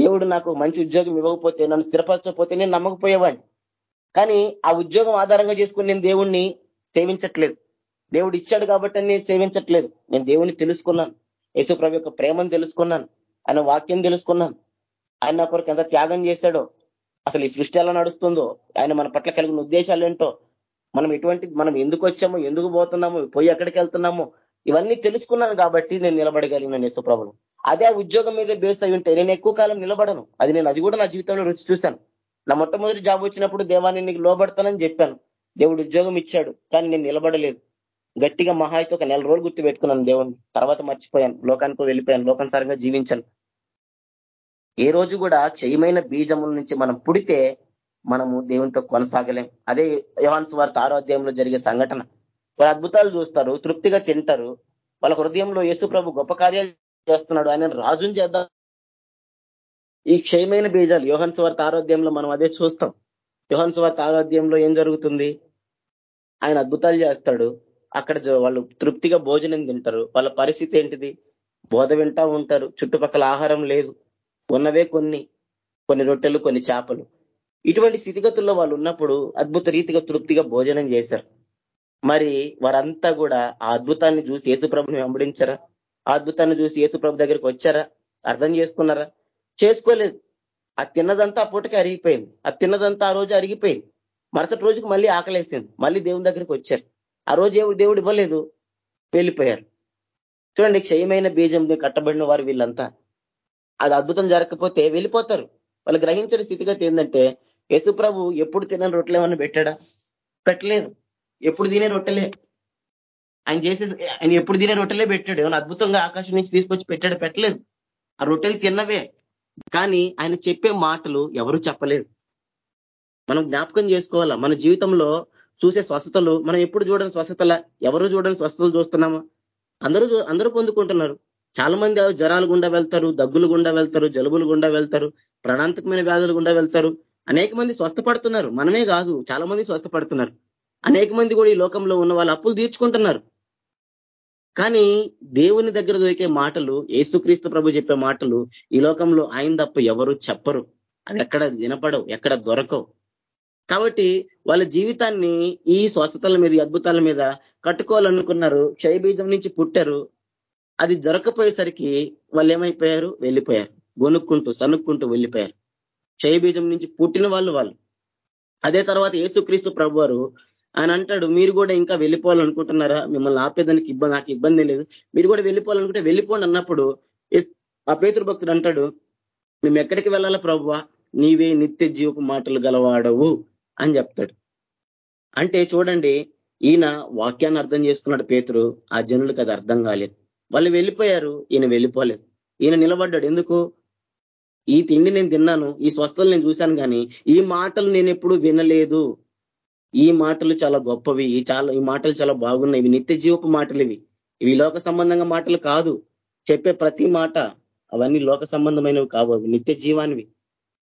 దేవుడు నాకు మంచి ఉద్యోగం ఇవ్వకపోతే నన్ను స్థిరపరచకపోతే నేను నమ్మకపోయేవాడిని. కానీ ఆ ఉద్యోగం ఆధారంగా చేసుకుని నేను దేవుణ్ణి సేవించట్లేదు. దేవుడు ఇచ్చాడు కాబట్టి నేను సేవించట్లేదు. నేను దేవుణ్ణి తెలుసుకున్నాను. యేసుప్రభు యొక్క ప్రేమను తెలుసుకున్నాను. ఆయన వాక్యం తెలుసుకున్నాను ఆయన నా కొరకు ఎంత త్యాగం చేశాడో అసలు ఈ సృష్టి ఎలా నడుస్తుందో ఆయన మన పట్ల కలిగిన ఉద్దేశాలు ఏంటో మనం ఎటువంటి మనం ఎందుకు వచ్చాము ఎందుకు పోతున్నాము పోయి ఎక్కడికి వెళ్తున్నాము ఇవన్నీ తెలుసుకున్నాను కాబట్టి నేను నిలబడగలిగిన యేసుప్రభులు అదే ఆ ఉద్యోగం మీద బేస్ అయి ఉంటే నేను ఎక్కువ కాలం నిలబడను. అది నేను అది కూడా నా జీవితంలో రుచి చూశాను. నా మొట్టమొదటి జాబ్ వచ్చినప్పుడు దేవాన్ని నీకు లోబడతానని చెప్పాను. దేవుడు ఉద్యోగం ఇచ్చాడు కానీ నేను నిలబడలేదు. గట్టిగా మహాయితో ఒక నెల రోజులు గుర్తు పెట్టుకున్నాను దేవుణ్ణి. తర్వాత మర్చిపోయాను. లోకానికి వెళ్ళిపోయాను. లోకానుసారంగా జీవించాను. ఏ రోజు కూడా క్షయమైన బీజముల నుంచి మనం పుడితే మనము దేవునితో కొనసాగలేం. అదే యోహాన్స్ వారి ఆరోగ్యంలో జరిగే సంఘటన. వాళ్ళు అద్భుతాలు చూస్తారు తృప్తిగా తింటారు. వాళ్ళ హృదయంలో యేసు ప్రభు గొప్ప కార్యాలు చేస్తున్నాడు. ఆయన రాజుని చేద్దాం. ఈ క్షయమైన బీజాలు యోహన్ స్వార్థ ఆరోగ్యంలో మనం అదే చూస్తాం. యోహన్ స్వార్థ ఆరోగ్యంలో ఏం జరుగుతుంది? ఆయన అద్భుతాలు చేస్తాడు. అక్కడ వాళ్ళు తృప్తిగా భోజనం తింటారు. వాళ్ళ పరిస్థితి ఏంటిది? బోధ వింటా ఉంటారు. చుట్టుపక్కల ఆహారం లేదు. ఉన్నవే కొన్ని కొన్ని రొట్టెలు కొన్ని చేపలు. ఇటువంటి స్థితిగతుల్లో వాళ్ళు ఉన్నప్పుడు అద్భుత రీతిగా తృప్తిగా భోజనం చేశారు. మరి వారంతా కూడా ఆ అద్భుతాన్ని చూసి యేసుప్రభుని వెంబడించారా? ఆ అద్భుతాన్ని చూసి యేసుప్రభు దగ్గరికి వచ్చారా? అర్థం చేసుకున్నారా? చేసుకోలేదు. ఆ తిన్నదంతా ఆ పూటకి అరిగిపోయింది. ఆ తిన్నదంతా ఆ రోజు అరిగిపోయింది. మరుసటి రోజుకి మళ్ళీ ఆకలేసింది. మళ్ళీ దేవుని దగ్గరికి వచ్చారు. ఆ రోజు దేవుడు ఇవ్వలేదు. వెళ్ళిపోయారు. చూడండి క్షయమైన బీజం కట్టబడిన వారు వీళ్ళంతా. అది అద్భుతం జరగకపోతే వెళ్ళిపోతారు. వాళ్ళు గ్రహించిన స్థితిగతి ఏంటంటే యేసుప్రభు ఎప్పుడు తినని రొట్టెలేమన్నా పెట్టాడా? పెట్టలేదు. ఎప్పుడు తినే రొట్టెలే. ఆయన చేసే ఆయన ఎప్పుడు తినే రొట్టెలే పెట్టాడు. ఏమైనా అద్భుతంగా ఆకాశం నుంచి తీసుకొచ్చి పెట్టాడు? పెట్టలేదు. ఆ రొట్టెలు తిన్నవే. కానీ ఆయన చెప్పే మాటలు ఎవరు చెప్పలేదు. మనం జ్ఞాపకం చేసుకోవాలా? మన జీవితంలో చూసే స్వస్థతలు మనం ఎప్పుడు చూడని స్వస్థతల ఎవరు చూడని స్వస్థతలు చూస్తున్నామా? అందరూ అందరూ పొందుకుంటున్నారు. చాలా మంది జ్వరాలు గుండా వెళ్తారు దగ్గులు గుండా వెళ్తారు జలుబులు గుండా వెళ్తారు ప్రాణాంతకమైన వ్యాధులు గుండా వెళ్తారు. అనేక మంది స్వస్థపడుతున్నారు. మనమే కాదు చాలా మంది స్వస్థపడుతున్నారు. అనేక మంది కూడా ఈ లోకంలో ఉన్న వాళ్ళు అప్పులు తీర్చుకుంటున్నారు. కానీ దేవుని దగ్గర దొరికే మాటలు ఏసుక్రీస్తు ప్రభు చెప్పే మాటలు ఈ లోకంలో ఆయన తప్ప ఎవరు చెప్పరు. అది ఎక్కడ వినపడవు ఎక్కడ దొరకవు. కాబట్టి వాళ్ళ జీవితాన్ని ఈ స్వస్థతల మీద అద్భుతాల మీద కట్టుకోవాలనుకున్నారు. క్షయబీజం నుంచి పుట్టారు. అది దొరకపోయేసరికి వాళ్ళు ఏమైపోయారు వెళ్ళిపోయారు. గొనుక్కుంటూ సనుక్కుంటూ వెళ్ళిపోయారు. క్షయబీజం నుంచి పుట్టిన వాళ్ళు వాళ్ళు. అదే తర్వాత ఏసుక్రీస్తు ప్రభు వారు ఆయన అంటాడు మీరు కూడా ఇంకా వెళ్ళిపోవాలనుకుంటున్నారా? మిమ్మల్ని ఆపేదానికి ఇబ్బంది నాకు ఇబ్బంది లేదు. మీరు కూడా వెళ్ళిపోవాలనుకుంటే వెళ్ళిపోండి అన్నప్పుడు ఆ పేతురు భక్తుడు అంటాడు మేము ఎక్కడికి వెళ్ళాలా ప్రభువ? నీవే నిత్య జీవపు మాటలు గలవాడవు అని చెప్తాడు. అంటే చూడండి ఈయన వాక్యాన్ని అర్థం చేసుకున్నాడు పేతురు. ఆ జనులకు అది అర్థం కాలేదు. వాళ్ళు వెళ్ళిపోయారు ఈయన వెళ్ళిపోలేదు. ఈయన నిలబడ్డాడు. ఎందుకు? ఈ తిండి నేను తిన్నాను ఈ స్వస్థలు నేను చూశాను కానీ ఈ మాటలు నేను ఎప్పుడు వినలేదు. ఈ మాటలు చాలా గొప్పవి ఈ చాలా ఈ మాటలు చాలా బాగున్నాయి. ఇవి నిత్య జీవపు మాటలు ఇవి. ఇవి లోక సంబంధంగా మాటలు కాదు. చెప్పే ప్రతి మాట అవన్నీ లోక సంబంధమైనవి కావు నిత్య జీవానివి.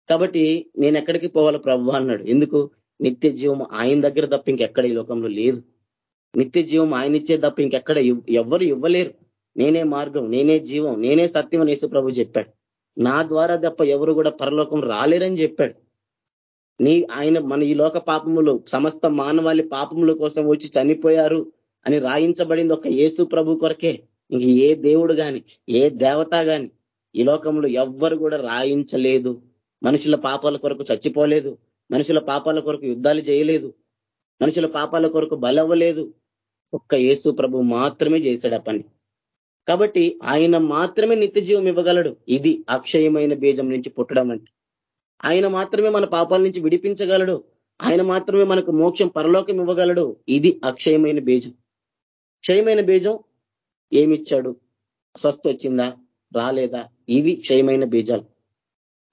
కాబట్టి నేను ఎక్కడికి పోవాలి ప్రభు అన్నాడు. ఎందుకు? నిత్య జీవం ఆయన దగ్గర తప్ప ఇంకెక్కడ ఈ లోకంలో లేదు. నిత్య జీవం ఆయన ఇచ్చే తప్ప ఇంకెక్కడ ఎవ్వరు ఇవ్వలేరు. నేనే మార్గం నేనే జీవం నేనే సత్యం అని ప్రభు చెప్పాడు. నా ద్వారా తప్ప ఎవరు కూడా పరలోకం రాలేరని చెప్పాడు. నీ ఆయన మన ఈ లోక పాపములు సమస్త మానవాళి పాపముల కోసం వచ్చి చనిపోయారు అని రాయించబడింది ఒక యేసు ప్రభు కొరకే. ఇంక ఏ దేవుడు గాని ఏ దేవత గాని ఈ లోకంలో ఎవ్వరు కూడా రాయించలేదు. మనుషుల పాపాల కొరకు చచ్చిపోలేదు. మనుషుల పాపాల కొరకు యుద్ధాలు చేయలేదు. మనుషుల పాపాల కొరకు బలవ్వలేదు. ఒక్క యేసు ప్రభు మాత్రమే చేశాడు ఆ పని. కాబట్టి ఆయన మాత్రమే నిత్య జీవం ఇవ్వగలడు. ఇది అక్షయమైన బీజం నుంచి పుట్టడం అంటే. ఆయన మాత్రమే మన పాపాల నుంచి విడిపించగలడు. ఆయన మాత్రమే మనకు మోక్షం పరలోకం ఇవ్వగలడు. ఇది అక్షయమైన బీజం. క్షయమైన బీజం ఏమిచ్చాడు? స్వస్థ వచ్చిందా? రాలేదా? ఇవి క్షయమైన బీజాలు.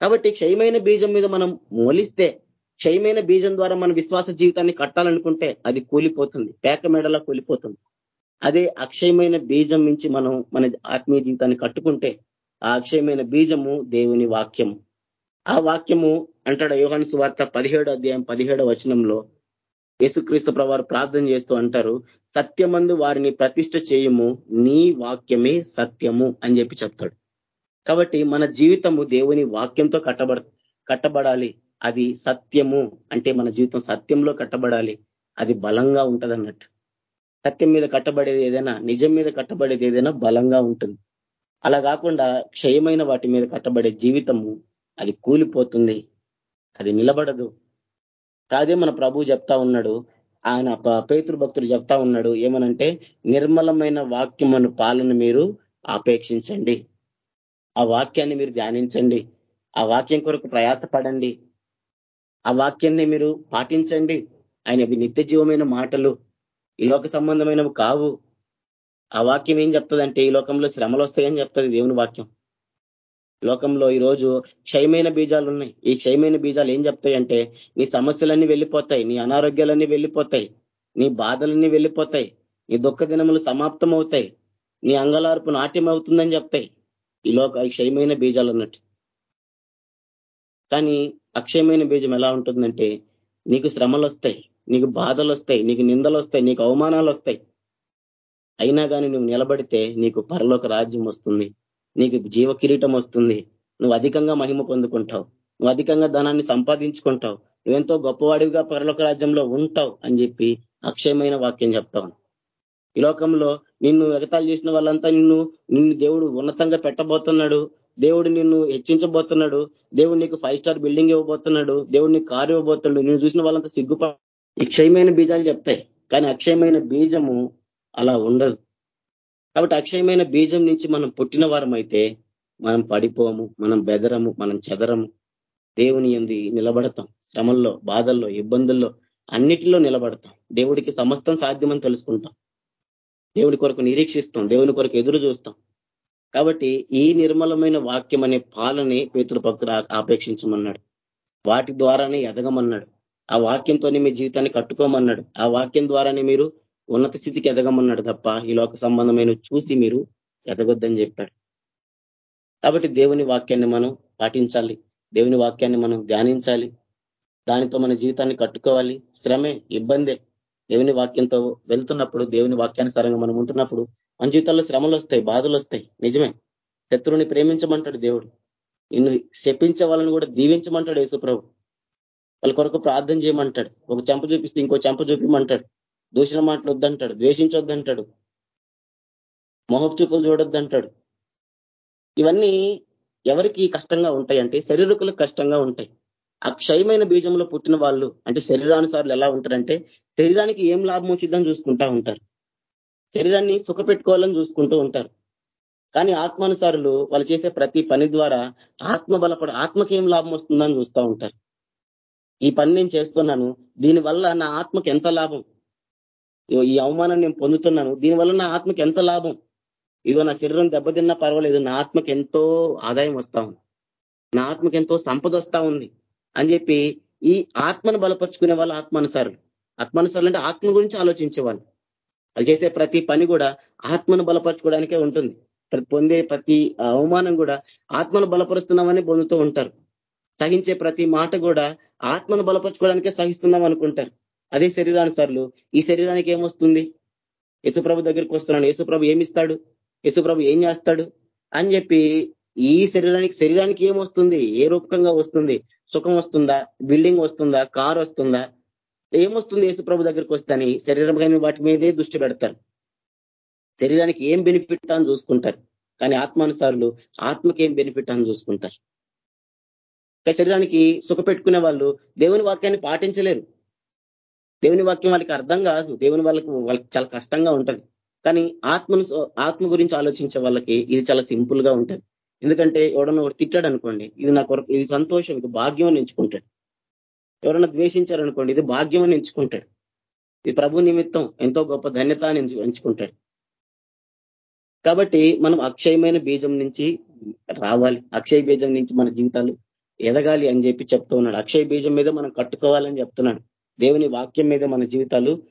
కాబట్టి క్షయమైన బీజం మీద మనం మోలిస్తే క్షయమైన బీజం ద్వారా మన విశ్వాస జీవితాన్ని కట్టాలనుకుంటే అది కూలిపోతుంది. పేక మెడలా కూలిపోతుంది. అదే అక్షయమైన బీజం నుంచి మనం మన ఆత్మీయ జీవితాన్ని కట్టుకుంటే ఆ అక్షయమైన బీజము దేవుని వాక్యము. ఆ వాక్యము అంటాడు యోహాను సువార్త పదిహేడు అధ్యాయం పదిహేడో వచనంలో యేసుక్రీస్తు ప్రవారు ప్రార్థన చేస్తూ అంటారు సత్యమందు వారిని ప్రతిష్ట చేయము నీ వాక్యమే సత్యము అని చెప్పి చెప్తాడు. కాబట్టి మన జీవితము దేవుని వాక్యంతో కట్టబడ కట్టబడాలి. అది సత్యము అంటే మన జీవితం సత్యంలో కట్టబడాలి. అది బలంగా ఉంటది అన్నట్టు సత్యం మీద కట్టబడేది ఏదైనా నిజం మీద కట్టబడేది ఏదైనా బలంగా ఉంటుంది. అలా కాకుండా క్షయమైన వాటి మీద కట్టబడే జీవితము అది కూలిపోతుంది. అది నిలబడదు. కాదే మన ప్రభు చెప్తా ఉన్నాడు ఆయన పేతృ భక్తుడు చెప్తా ఉన్నాడు ఏమనంటే నిర్మలమైన వాక్యమును పాలన మీరు ఆపేక్షించండి. ఆ వాక్యాన్ని మీరు ధ్యానించండి. ఆ వాక్యం కొరకు ప్రయాసపడండి. ఆ వాక్యాన్ని మీరు పాటించండి. ఆయన నిత్య జీవమైన మాటలు. ఈ లోక సంబంధమైనవి కావు. ఆ వాక్యం ఏం చెప్తుందంటే ఈ లోకంలో శ్రమలు వస్తాయని చెప్తుంది దేవుని వాక్యం. లోకంలో ఈరోజు క్షయమైన బీజాలు ఉన్నాయి. ఈ క్షయమైన బీజాలు ఏం చెప్తాయంటే నీ సమస్యలన్నీ వెళ్ళిపోతాయి నీ అనారోగ్యాలన్నీ వెళ్ళిపోతాయి నీ బాధలన్నీ వెళ్ళిపోతాయి నీ దుఃఖ దినములు సమాప్తం అవుతాయి నీ అంగలార్పు నాట్యం అవుతుందని చెప్తాయి. ఈ లోక క్షయమైన బీజాలు ఉన్నట్టు కానీ అక్షయమైన బీజం ఎలా ఉంటుందంటే నీకు శ్రమలు వస్తాయి. నీకు బాధలు వస్తాయి నీకు నిందలు వస్తాయి నీకు అవమానాలు వస్తాయి అయినా కానీ నువ్వు నిలబడితే నీకు పరలోక రాజ్యం వస్తుంది నీకు జీవ కిరీటం వస్తుంది. నువ్వు అధికంగా మహిమ పొందుకుంటావు నువ్వు అధికంగా ధనాన్ని సంపాదించుకుంటావు నువ్వెంతో గొప్పవాడివిగా పరలోక రాజ్యంలో ఉంటావు అని చెప్పి అక్షయమైన వాక్యం చెప్తావు ఈ లోకంలో నిన్ను ఎగతాలు చేసిన వాళ్ళంతా నిన్ను నిన్ను దేవుడు ఉన్నతంగా పెట్టబోతున్నాడు దేవుడు నిన్ను హెచ్చించబోతున్నాడు దేవుడు నీకు ఫైవ్ స్టార్ బిల్డింగ్ ఇవ్వబోతున్నాడు దేవుడు నీకు కారు ఇవ్వబోతున్నాడు నిన్ను చూసిన వాళ్ళంతా సిగ్గుప బీజాలు చెప్తాయి. కానీ అక్షయమైన బీజము అలా ఉండదు. కాబట్టి అక్షయమైన బీజం నుంచి మనం పుట్టిన వారం అయితే మనం పడిపోము మనం బెదరము మనం చెదరము. దేవుని ఎంది నిలబడతాం. శ్రమల్లో బాధల్లో ఇబ్బందుల్లో అన్నిటిలో నిలబడతాం. దేవుడికి సమస్తం సాధ్యమని తెలుసుకుంటాం. దేవుడి కొరకు నిరీక్షిస్తాం. దేవుని కొరకు ఎదురు చూస్తాం. కాబట్టి ఈ నిర్మలమైన వాక్యం అనే పాలని పేతుల భక్తులు ఆపేక్షించమన్నాడు. వాటి ద్వారానే ఎదగమన్నాడు. ఆ వాక్యంతోనే మీ జీవితాన్ని కట్టుకోమన్నాడు. ఆ వాక్యం ద్వారానే మీరు ఉన్నత స్థితికి ఎదగమన్నాడు తప్ప ఈ లోక సంబంధమైన చూసి మీరు ఎదగొద్దని చెప్పాడు. కాబట్టి దేవుని వాక్యాన్ని మనం పాటించాలి. దేవుని వాక్యాన్ని మనం ధ్యానించాలి. దానితో మన జీవితాన్ని కట్టుకోవాలి. శ్రమే ఇబ్బందే. దేవుని వాక్యంతో వెళ్తున్నప్పుడు దేవుని వాక్యానుసారంగా మనం ఉంటున్నప్పుడు మన జీవితాల్లో శ్రమలు వస్తాయి బాధలు వస్తాయి. నిజమే. శత్రువుని ప్రేమించమంటాడు దేవుడు. నిన్ను శపించే వాళ్ళని కూడా దీవించమంటాడు యేసుప్రభు. వాళ్ళ కొరకు ప్రార్థన చేయమంటాడు. ఒక చెంప చూపిస్తే ఇంకో చెంప చూపిమంటాడు. దూషణ మాటలు వద్దంటాడు. ద్వేషించొద్దంటాడు. మొహపు చూపులు చూడొద్దంటాడు. ఇవన్నీ ఎవరికి కష్టంగా ఉంటాయి అంటే శరీరకులకు కష్టంగా ఉంటాయి. అక్షయమైన బీజంలో పుట్టిన వాళ్ళు అంటే శరీరానుసారులు ఎలా ఉంటారంటే శరీరానికి ఏం లాభం వచ్చిందని చూసుకుంటా ఉంటారు. శరీరాన్ని సుఖపెట్టుకోవాలని చూసుకుంటూ ఉంటారు. కానీ ఆత్మానుసారులు వాళ్ళు చేసే ప్రతి పని ద్వారా ఆత్మ బలపడ ఆత్మకి ఏం లాభం వస్తుందని చూస్తూ ఉంటారు. ఈ పని నేను చేస్తున్నాను. దీనివల్ల నా ఆత్మకి ఎంత లాభం? ఈ అవమానం నేను పొందుతున్నాను. దీనివల్ల నా ఆత్మకి ఎంత లాభం? ఇదో నా శరీరం దెబ్బతిన్నా పర్వాలేదు. నా ఆత్మకి ఎంతో ఆదాయం వస్తా ఉంది. నా ఆత్మకి ఎంతో సంపద వస్తా ఉంది అని చెప్పి ఈ ఆత్మను బలపరుచుకునే వాళ్ళు ఆత్మానుసారులు. ఆత్మానుసారులు అంటే ఆత్మ గురించి ఆలోచించే వాళ్ళు వాళ్ళు చేసే ప్రతి పని కూడా ఆత్మను బలపరచుకోవడానికే ఉంటుంది. పొందే ప్రతి అవమానం కూడా ఆత్మను బలపరుస్తున్నామని పొందుతూ ఉంటారు. సహించే ప్రతి మాట కూడా ఆత్మను బలపరచుకోవడానికే సహిస్తున్నాం అనుకుంటారు. అదే శరీరానుసారులు. ఈ శరీరానికి ఏమొస్తుంది? యశుప్రభు దగ్గరికి వస్తున్నాడు. యశుప్రభు ఏమిస్తాడు? యశుప్రభు ఏం చేస్తాడు? అని చెప్పి ఈ శరీరానికి శరీరానికి ఏమొస్తుంది? ఏ రూపకంగా వస్తుంది? సుఖం వస్తుందా? బిల్డింగ్ వస్తుందా? కార్ వస్తుందా? ఏమొస్తుంది యేసుప్రభు దగ్గరికి వస్తని శరీరం వాటి మీదే దృష్టి పెడతారు. శరీరానికి ఏం బెనిఫిట్ అని చూసుకుంటారు. కానీ ఆత్మానుసారులు ఆత్మకి ఏం బెనిఫిట్ అని చూసుకుంటారు. శరీరానికి సుఖ పెట్టుకునే వాళ్ళు దేవుని వాక్యాన్ని పాటించలేరు. దేవుని వాక్యం వాళ్ళకి అర్థం కాదు. దేవుని వాళ్ళకి వాళ్ళకి చాలా కష్టంగా ఉంటుంది. కానీ ఆత్మను ఆత్మ గురించి ఆలోచించే వాళ్ళకి ఇది చాలా సింపుల్గా ఉంటుంది. ఎందుకంటే ఎవడన్నా ఒకటి తిట్టాడు అనుకోండి ఇది నా కొరకు ఇది సంతోషం ఇది భాగ్యం అని ఎంచుకుంటాడు. ఎవరైనా ద్వేషించారనుకోండి ఇది భాగ్యం అని ఎంచుకుంటాడు. ఇది ప్రభు నిమిత్తం ఎంతో గొప్ప ధన్యత అని ఎంచుకుంటాడు. కాబట్టి మనం అక్షయమైన బీజం నుంచి రావాలి. అక్షయ బీజం నుంచి మన జీవితాలు ఎదగాలి అని చెప్పి చెప్తూ ఉన్నాడు. అక్షయ బీజం మీద మనం కట్టుకోవాలని చెప్తున్నాడు. దేవుని వాక్యం మీద మన జీవితాలు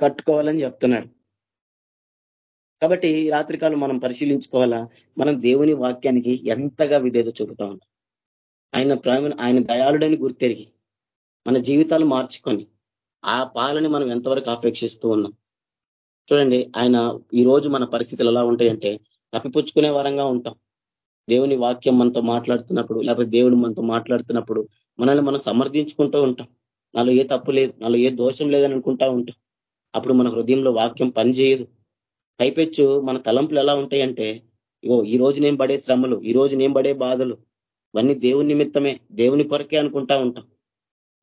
కట్టుకోవాలని చెప్తున్నాడు. కాబట్టి రాత్రికాలం మనం పరిశీలించుకోవాలా? మనం దేవుని వాక్యానికి ఎంతగా విధేత చూపుతా ఉన్నాం? ఆయన ప్రేమ ఆయన దయాళుడని గుర్తెరిగి మన జీవితాలు మార్చుకొని ఆ పాలని మనం ఎంతవరకు ఆపేక్షిస్తూ ఉన్నాం? చూడండి ఆయన ఈ రోజు మన పరిస్థితులు ఎలా ఉంటాయంటే తప్పిపుచ్చుకునే వరంగా ఉంటాం. దేవుని వాక్యం మనతో మాట్లాడుతున్నప్పుడు లేకపోతే దేవుడు మనతో మాట్లాడుతున్నప్పుడు మనల్ని మనం సమర్థించుకుంటూ ఉంటాం. నాలో ఏ తప్పు లేదు నాలో ఏ దోషం లేదని అనుకుంటా ఉంటాం. అప్పుడు మన హృదయంలో వాక్యం పనిచేయదు. పైపెచ్చు మన తలంపులు ఎలా ఉంటాయంటే ఓ ఈ రోజు నేను పడే శ్రమలు ఈ రోజు నేను పడే బాధలు ఇవన్నీ దేవుని నిమిత్తమే దేవుని కొరకే అనుకుంటా ఉంటాం.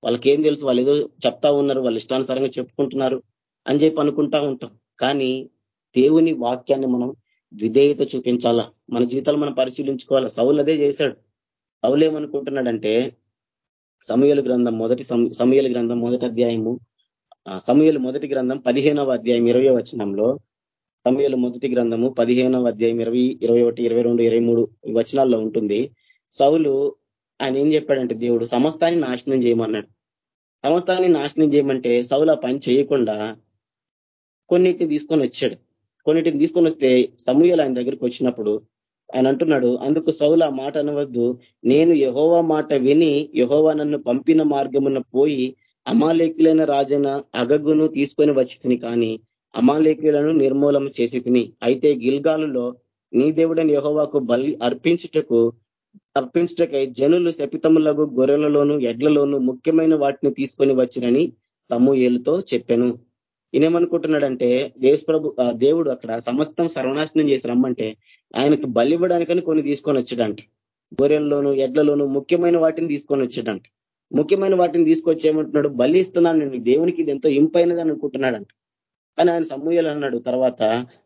వాళ్ళకేం తెలుసు వాళ్ళు ఏదో చెప్తా ఉన్నారు వాళ్ళు ఇష్టానుసారంగా చెప్పుకుంటున్నారు అని చెప్పి అనుకుంటా ఉంటాం. కానీ దేవుని వాక్యాన్ని మనం విధేయత చూపించాలా? మన జీవితాలు మనం పరిశీలించుకోవాలా? సౌలు అదే చేశాడు. సౌలు ఏమనుకుంటున్నాడంటే సమయలు గ్రంథం మొదటి సమయలు గ్రంథం మొదటి అధ్యాయము సమయలు మొదటి గ్రంథం పదిహేనవ అధ్యాయం ఇరవై వచనంలో సమయలు మొదటి గ్రంథము పదిహేనవ అధ్యాయం ఇరవై ఇరవై ఒకటి ఇరవై రెండు ఇరవై మూడు వచనాల్లో ఉంటుంది. సౌలు ఆయన ఏం చెప్పాడంటే దేవుడు సమస్తాన్ని నాశనం చేయమన్నాడు. సమస్తాన్ని నాశనం చేయమంటే సౌలు ఆ పని చేయకుండా కొన్నిటిని తీసుకొని వచ్చాడు. కొన్నిటిని తీసుకొని వస్తే సమూహలు ఆయన దగ్గరికి వచ్చినప్పుడు ఆయన అంటున్నాడు అందుకు సౌలు ఆ మాట అనవద్దు. నేను యహోవా మాట విని యహోవా నన్ను పంపిన మార్గమున పోయి అమాలేకులైన రాజన అగగును తీసుకొని వచ్చి కానీ అమాలేకులను నిర్మూలన చేసి తిని. అయితే గిల్గాలులో నీ దేవుడని యహోవాకు బలి అర్పించుటకు అర్పించుటకై జనులు శపితములకు గొర్రెలలోను ఎడ్లలోను ముఖ్యమైన వాటిని తీసుకొని వచ్చినని సమూహేలుతో చెప్పాను. ఈయనేమనుకుంటున్నాడంటే ప్రభు దేవుడు అక్కడ సమస్తం సర్వనాశనం చేసి రమ్మంటే ఆయనకు బలి ఇవ్వడానికని కొన్ని తీసుకొని వచ్చాడంట. గొర్రెల్లోను ఎడ్లలోను ముఖ్యమైన వాటిని తీసుకొని వచ్చాడంట. ముఖ్యమైన వాటిని తీసుకొచ్చేమంటున్నాడు బలి ఇస్తున్నాను నేను దేవునికి ఇది ఎంతో ఇంపైనది అనుకుంటున్నాడంట. కానీ ఆయన సమూహలు అన్నాడు తర్వాత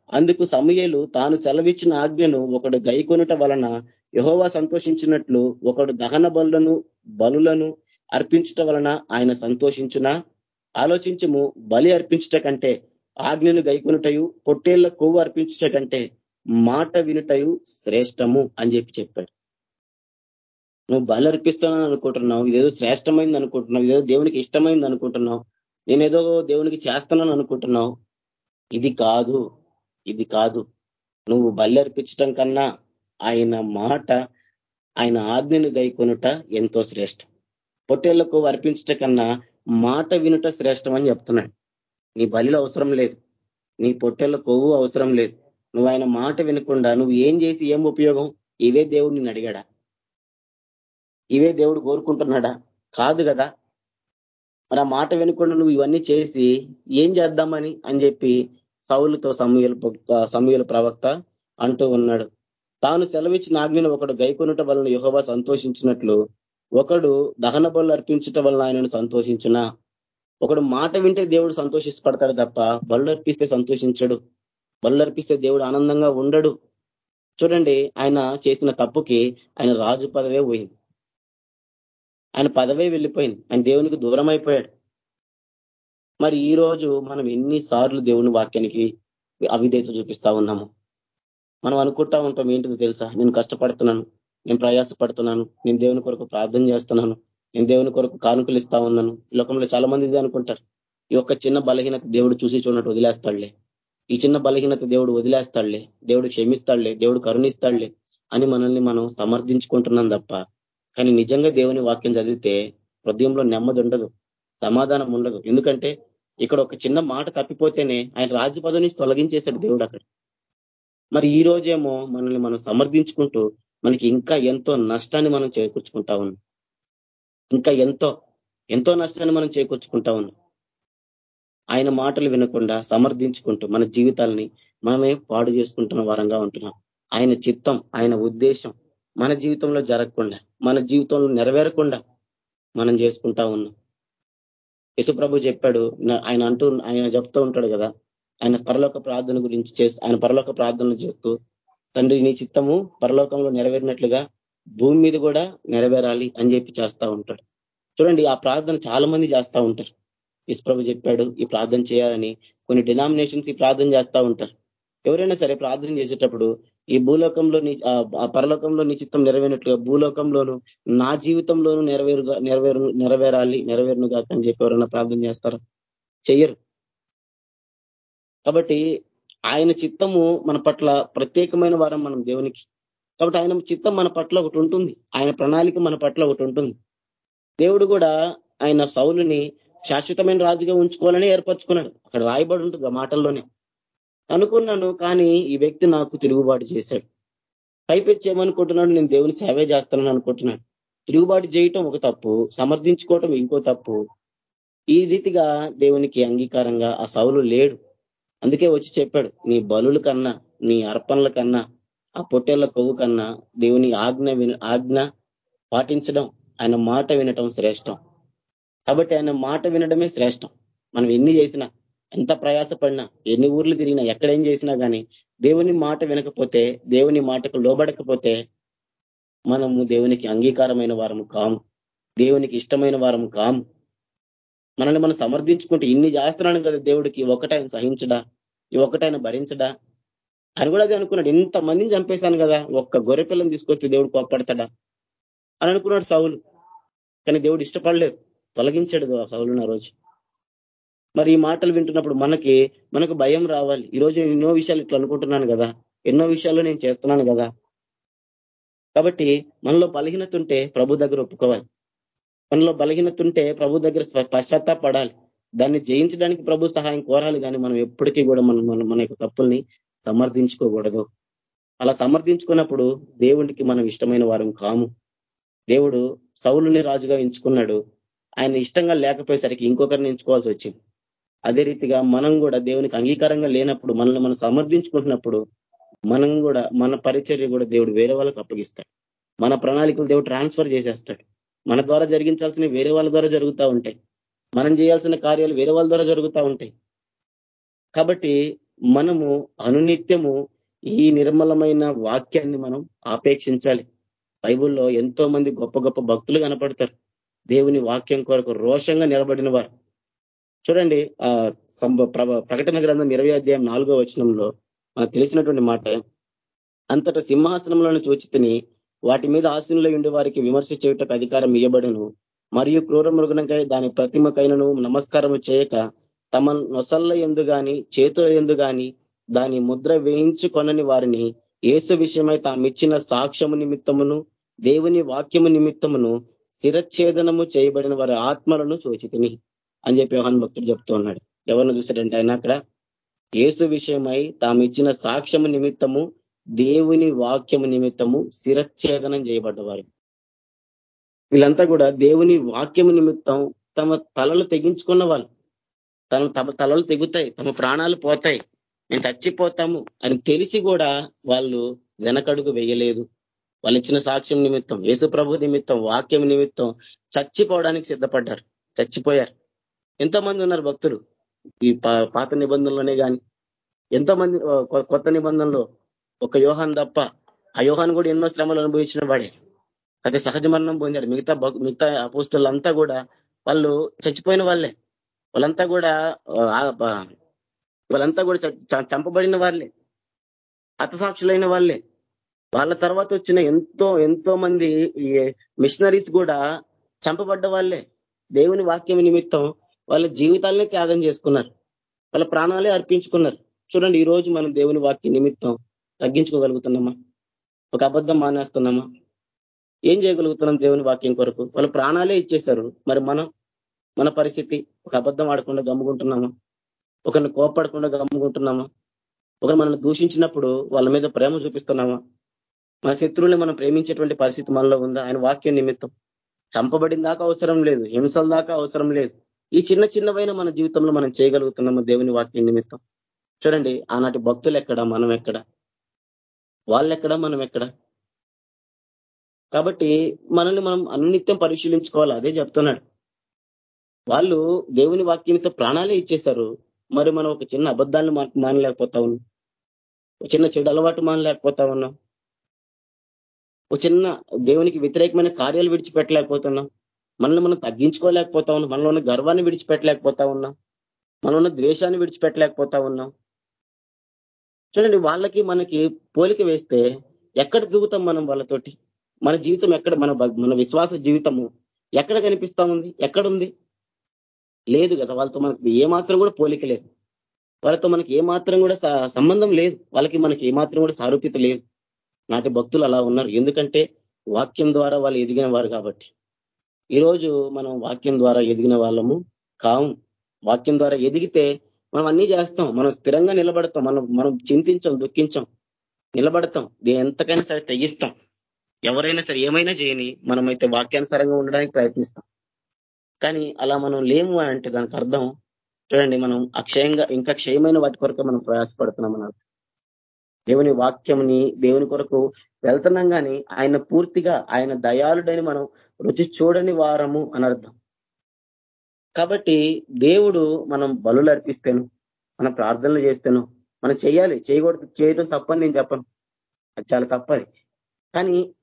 అందుకు సమూహలు తాను సెలవిచ్చిన ఆజ్ఞను ఒకడు గైకొనుట వలన యహోవా సంతోషించినట్లు ఒకడు దహన బలులను బలులను అర్పించట వలన ఆయన సంతోషించిన? ఆలోచించము బలి అర్పించట కంటే ఆజ్ఞను గైకొనుటయు పొట్టేళ్ళ కొవ్వు అర్పించట కంటే మాట వినుటయు శ్రేష్టము అని చెప్పి చెప్పాడు. నువ్వు బలి అర్పిస్తానని అనుకుంటున్నావు ఇదేదో శ్రేష్టమైంది అనుకుంటున్నావు ఇదేదో దేవునికి ఇష్టమైంది అనుకుంటున్నావు నేనేదో దేవునికి చేస్తున్నాను అనుకుంటున్నావు. ఇది కాదు ఇది కాదు. నువ్వు బలి అర్పించటం కన్నా ఆయన మాట ఆయన ఆజ్ఞను గైకొనుట ఎంతో శ్రేష్టం. పొట్టేళ్ళకు అర్పించట కన్నా మాట వినుట శ్రేష్టం అని చెప్తున్నాడు. నీ బలిలో అవసరం లేదు. నీ పొట్టెల్లో కొవ్వు అవసరం లేదు. నువ్వు ఆయన మాట వినకుండా నువ్వు ఏం చేసి ఏం ఉపయోగం? ఇవే దేవుడు నిన్ను అడిగాడా? ఇవే దేవుడు కోరుకుంటున్నాడా? కాదు కదా. మరి ఆ మాట వినకుండా నువ్వు ఇవన్నీ చేసి ఏం చేద్దామని అని చెప్పి సౌలుతో సమూహల సమూహల ప్రవక్త అంటూ ఉన్నాడు. తాను సెలవిచ్చిన ఆజ్ఞను ఒకడు గైకొనుట వలన యుహోవా సంతోషించినట్లు ఒకడు దహన బలు అర్పించటం వలన ఆయనను సంతోషించిన ఒకడు మాట వింటే దేవుడు సంతోషిస్తపడతాడు తప్ప బళ్ళు అర్పిస్తే సంతోషించడు. బళ్ళు అర్పిస్తే దేవుడు ఆనందంగా ఉండడు. చూడండి ఆయన చేసిన తప్పుకి ఆయన రాజు పదవే పోయింది. ఆయన పదవే వెళ్ళిపోయింది. ఆయన దేవునికి దూరం అయిపోయాడు మరి ఈ రోజు మనం ఎన్నిసార్లు దేవుని వాక్యానికి అవిధేత చూపిస్తా ఉన్నాము? మనం అనుకుంటా ఉంటాం ఏంటిది తెలుసా? నేను కష్టపడుతున్నాను. నేను ప్రయాసపడుతున్నాను. నేను దేవుని కొరకు ప్రార్థన చేస్తున్నాను. నేను దేవుని కొరకు కానుకలు ఇస్తా ఉన్నాను. లోకంలో చాలా మంది ఇది అనుకుంటారు. ఈ యొక్క చిన్న బలహీనత దేవుడు చూసి చూడటం వదిలేస్తాడులే. ఈ చిన్న బలహీనత దేవుడు వదిలేస్తాడులే. దేవుడు క్షమిస్తాడులే. దేవుడు కరుణిస్తాడులే అని మనల్ని మనం సమర్థించుకుంటున్నాం తప్ప కానీ నిజంగా దేవుని వాక్యం చదివితే హృదయంలో నెమ్మది ఉండదు. సమాధానం ఉండదు. ఎందుకంటే ఇక్కడ ఒక చిన్న మాట తప్పిపోతేనే ఆయన రాజ్య నుంచి తొలగించేశాడు దేవుడు అక్కడ. మరి ఈ రోజేమో మనల్ని మనం సమర్థించుకుంటూ మనకి ఇంకా ఎంతో నష్టాన్ని మనం చేకూర్చుకుంటా ఉన్నాం. ఇంకా ఎంతో ఎంతో నష్టాన్ని మనం చేకూర్చుకుంటా ఉన్నాం. ఆయన మాటలు వినకుండా సమర్థించుకుంటూ మన జీవితాలని మనమే పాడు చేసుకుంటున్న వారంగా ఉంటున్నాం. ఆయన చిత్తం ఆయన ఉద్దేశం మన జీవితంలో జరగకుండా మన జీవితంలో నెరవేరకుండా మనం చేసుకుంటా ఉన్నాం. యశుప్రభు చెప్పాడు ఆయన అంటూ ఆయన చెప్తూ ఉంటాడు కదా ఆయన పరలోక ప్రార్థన గురించి చేస్తూ ఆయన పరలోక ప్రార్థనలు చేస్తూ తండ్రి నీ చిత్తము పరలోకంలో నెరవేరినట్లుగా భూమి మీద కూడా నెరవేరాలి అని చెప్పి చేస్తా ఉంటాడు. చూడండి ఆ ప్రార్థన చాలా మంది చేస్తా ఉంటారు. ఇస్ప్రభు చెప్పాడు ఈ ప్రార్థన చేయాలని కొన్ని డినామినేషన్స్ ఈ ప్రార్థన చేస్తా ఉంటారు. ఎవరైనా సరే ప్రార్థన చేసేటప్పుడు ఈ భూలోకంలో నీ పరలోకంలో నీ చిత్తం నెరవేరినట్లుగా భూలోకంలోను నా జీవితంలోనూ నెరవేరుగా నెరవేరు నెరవేరాలి నెరవేరునుగా అని చెప్పి ఎవరైనా ప్రార్థన చేస్తారా? చెయ్యరు. కాబట్టి ఆయన చిత్తము మన పట్ల ప్రత్యేకమైన వారం మనం దేవునికి. కాబట్టి ఆయన చిత్తం మన పట్ల ఒకటి ఉంటుంది. ఆయన ప్రణాళిక మన పట్ల ఒకటి ఉంటుంది. దేవుడు కూడా ఆయన సౌలుని శాశ్వతమైన రాజుగా ఉంచుకోవాలని ఏర్పరచుకున్నాడు. అక్కడ రాయబడి ఉంటుంది ఆ మాటల్లోనే. అనుకున్నాను కానీ ఈ వ్యక్తి నాకు తిరుగుబాటు చేశాడు. పైపెచ్చేయమనుకుంటున్నాడు నేను దేవుని సేవే చేస్తానని అనుకుంటున్నాడు. తిరుగుబాటు చేయటం ఒక తప్పు సమర్థించుకోవటం ఇంకో తప్పు. ఈ రీతిగా దేవునికి అంగీకారంగా ఆ సౌలు లేడు. అందుకే వచ్చి చెప్పాడు నీ బలుల కన్నా నీ అర్పణల కన్నా ఆ పొట్టేళ్ళ కొవ్వు కన్నా దేవుని ఆజ్ఞ ఆజ్ఞ పాటించడం ఆయన మాట వినటం శ్రేష్టం. కాబట్టి ఆయన మాట వినడమే శ్రేష్టం. మనం ఎన్ని చేసినా ఎంత ప్రయాసపడినా ఎన్ని ఊర్లు తిరిగినా ఎక్కడేం చేసినా కానీ దేవుని మాట వినకపోతే దేవుని మాటకు లోబడకపోతే మనము దేవునికి అంగీకారమైన వారము కాము. దేవునికి ఇష్టమైన వారము కాము. మనల్ని మనం సమర్థించుకుంటే ఇన్ని చేస్తున్నాను కదా దేవుడికి ఒకటైన సహించడా? ఈ ఒకటైన భరించడా? అని కూడా అదే అనుకున్నాడు. ఇంత మందిని చంపేశాను కదా ఒక్క గొర్రె పిల్లని తీసుకొస్తే దేవుడు కోప్పడతాడా? అని అనుకున్నాడు సౌలు. కానీ దేవుడు ఇష్టపడలేదు. తొలగించాడు ఆ సౌలుని ఆ రోజు. మరి ఈ మాటలు వింటున్నప్పుడు మనకి మనకు భయం రావాలి. ఈ రోజు ఎన్నో విషయాలు ఇట్లా అనుకుంటున్నాను కదా. ఎన్నో విషయాల్లో నేను చేస్తున్నాను కదా. కాబట్టి మనలో బలహీనత ఉంటే ప్రభు దగ్గర ఒప్పుకోవాలి. మనలో బలహీనత ఉంటే ప్రభు దగ్గర పశ్చాత్తాపడాలి. దాన్ని జయించడానికి ప్రభు సహాయం కోరాలి. కానీ మనం ఎప్పటికీ కూడా మనం మన మన యొక్క తప్పుల్ని సమర్థించుకోకూడదు. అలా సమర్థించుకున్నప్పుడు దేవునికి మనం ఇష్టమైన వారం కాము. దేవుడు సౌలుని రాజుగా ఎంచుకున్నాడు. ఆయన ఇష్టంగా లేకపోయేసరికి ఇంకొకరిని ఎంచుకోవాల్సి వచ్చింది. అదే రీతిగా మనం కూడా దేవునికి అంగీకారంగా లేనప్పుడు మనల్ని మనం సమర్థించుకుంటున్నప్పుడు మనం కూడా మన పరిచర్య కూడా దేవుడు వేరే వాళ్ళకి అప్పగిస్తాడు. మన ప్రణాళికలు దేవుడు ట్రాన్స్ఫర్ చేసేస్తాడు. మన ద్వారా జరిగించాల్సిన వేరే వాళ్ళ ద్వారా జరుగుతూ ఉంటాయి. మనం చేయాల్సిన కార్యాలు వేరే వాళ్ళ ద్వారా జరుగుతూ ఉంటాయి. కాబట్టి మనము అనునిత్యము ఈ నిర్మలమైన వాక్యాన్ని మనం ఆపేక్షించాలి. బైబుల్లో ఎంతో మంది గొప్ప గొప్ప భక్తులు కనపడతారు. దేవుని వాక్యం కొరకు రోషంగా నిలబడిన వారు. చూడండి ఆ ప్రకటన గ్రంథం ఇరవై అధ్యాయం నాలుగో వచనంలో మనకు తెలిసినటువంటి మాట అంతటా సింహాసనంలోని చూచితిని వాటి మీద ఆశీనులై ఉండే వారికి విమర్శ చేయుటకు అధికారం ఇవ్వబడును మరియు క్రూర మృగనకై దాని ప్రతిమకైనను నమస్కారము చేయక తమ నొసల్ల ఎందు గాని చేతుల ఎందు గాని దాని ముద్ర వేయించుకొనని వారిని ఏసు విషయమై తామిచ్చిన సాక్ష్యము నిమిత్తమును దేవుని వాక్యము నిమిత్తమును శిరచ్ఛేదనము చేయబడిన వారి ఆత్మలను సూచితిని అని చెప్పి యోహన్ భక్తుడు చెప్తూ ఉన్నాడు. ఎవరిని చూశాడంటే ఆయన అక్కడ? ఏసు విషయమై తామిచ్చిన సాక్ష్యము నిమిత్తము దేవుని వాక్యము నిమిత్తము శిరచ్ఛేదనం చేయబడ్డవారు. వీళ్ళంతా కూడా దేవుని వాక్యము నిమిత్తం తమ తలలు తెగించుకున్న వాళ్ళు తమ తమ తలలు తెగుతాయి తమ ప్రాణాలు పోతాయి. మేము చచ్చిపోతాము అని తెలిసి కూడా వాళ్ళు వెనకడుగు వేయలేదు. వాళ్ళు ఇచ్చిన సాక్ష్యం నిమిత్తం యేసు ప్రభు నిమిత్తం వాక్యం నిమిత్తం చచ్చిపోవడానికి సిద్ధపడ్డారు చచ్చిపోయారు. ఎంతో మంది ఉన్నారు భక్తులు. ఈ పాత నిబంధనలోనే కానీ ఎంతో మంది కొత్త నిబంధనలో ఒక యోహాన్ తప్ప ఆ యోహాన్ కూడా ఎన్నో శ్రమలు అనుభవించిన వాడే. అయితే సహజ మరణం పొందాడు. మిగతా మిగతా అపోస్తులంతా కూడా వాళ్ళు చచ్చిపోయిన వాళ్ళే. వాళ్ళంతా కూడా వాళ్ళంతా కూడా చంపబడిన వాళ్ళే. హతసాక్షులైన వాళ్ళే. వాళ్ళ తర్వాత వచ్చిన ఎంతో ఎంతో మంది ఈ మిషనరీస్ కూడా చంపబడ్డ వాళ్ళే. దేవుని వాక్యం నిమిత్తం వాళ్ళ జీవితాలనే త్యాగం చేసుకున్నారు. వాళ్ళ ప్రాణాలే అర్పించుకున్నారు. చూడండి ఈ రోజు మనం దేవుని వాక్య నిమిత్తం తగ్గించుకోగలుగుతున్నామా? ఒక అబద్ధం మానేస్తున్నామా? ఏం చేయగలుగుతున్నాం దేవుని వాక్యం కొరకు? వాళ్ళు ప్రాణాలే ఇచ్చేశారు. మరి మనం మన పరిస్థితి ఒక అబద్ధం ఆడకుండా గమ్ముకుంటున్నామా? ఒకరిని కోపడకుండా గమ్ముకుంటున్నామా? ఒకరు మనల్ని దూషించినప్పుడు వాళ్ళ మీద ప్రేమ చూపిస్తున్నామా? మన శత్రువుని మనం ప్రేమించేటువంటి పరిస్థితి మనలో ఉందా? ఆయన వాక్యం నిమిత్తం. చంపబడిన దాకా అవసరం లేదు. హింసల దాకా అవసరం లేదు. ఈ చిన్న చిన్నవైన మన జీవితంలో మనం చేయగలుగుతున్నాము దేవుని వాక్యం నిమిత్తం? చూడండి ఆనాటి భక్తులు ఎక్కడ? మనం ఎక్కడ? వాళ్ళెక్కడ మనం ఎక్కడ కాబట్టి మనల్ని మనం అనునిత్యం పరిశీలించుకోవాలి. అదే చెప్తున్నాడు. వాళ్ళు దేవుని వాక్యంతో ప్రాణాలే ఇచ్చేశారు. మరి మనం ఒక చిన్న అబద్ధాలను మానలేకపోతా ఉన్నాం. ఒక చిన్న చెడు అలవాటు మానలేకపోతా ఉన్నాం. ఒక చిన్న దేవునికి వ్యతిరేకమైన కార్యాలు విడిచిపెట్టలేకపోతున్నాం. మనల్ని మనం తగ్గించుకోలేకపోతా ఉన్నాం. మనలో ఉన్న గర్వాన్ని విడిచిపెట్టలేకపోతా ఉన్నాం. మనలో ఉన్న ద్వేషాన్ని విడిచిపెట్టలేకపోతా ఉన్నాం. చూడండి వాళ్ళకి మనకి పోలిక వేస్తే ఎక్కడ దిగుతాం మనం వాళ్ళతోటి? మన జీవితం ఎక్కడ? మన మన విశ్వాస జీవితము ఎక్కడ కనిపిస్తా ఉంది ఎక్కడుంది? లేదు కదా వాళ్ళతో మనకి ఏమాత్రం కూడా పోలిక లేదు. వాళ్ళతో మనకి ఏమాత్రం కూడా సంబంధం లేదు. వాళ్ళకి మనకి ఏమాత్రం కూడా సారూప్యత లేదు. నాటి భక్తులు అలా ఉన్నారు. ఎందుకంటే వాక్యం ద్వారా వాళ్ళు ఎదిగిన వారు కాబట్టి. ఈరోజు మనం వాక్యం ద్వారా ఎదిగిన వాళ్ళము కావు వాక్యం ద్వారా ఎదిగితే మనం అన్ని చేస్తాం. మనం స్థిరంగా నిలబడతాం. మనం మనం చింతించాం దుఃఖించాం. నిలబడతాం. ఎంతకైనా సరే తెగిస్తాం. ఎవరైనా సరే ఏమైనా చేయని మనమైతే వాక్యానుసారంగా ఉండడానికి ప్రయత్నిస్తాం. కానీ అలా మనం లేము అంటే దానికి అర్థం చూడండి మనం అక్షయంగా ఇంకా క్షయమైన వాటి కొరకు మనం ప్రయాసపడుతున్నాం అని అర్థం. దేవుని వాక్యంని దేవుని కొరకు వెళ్తున్నాం కానీ ఆయన పూర్తిగా ఆయన దయాళుడని మనం రుచి చూడని వారము అని అర్థం. కాబట్టి దేవుడు మనం బలులు అర్పిస్తేను మనం ప్రార్థనలు చేస్తేను మనం చేయాలి చేయకూడదు చేయడం తప్పని నేను చెప్పను. అది చాలా తప్పది. కానీ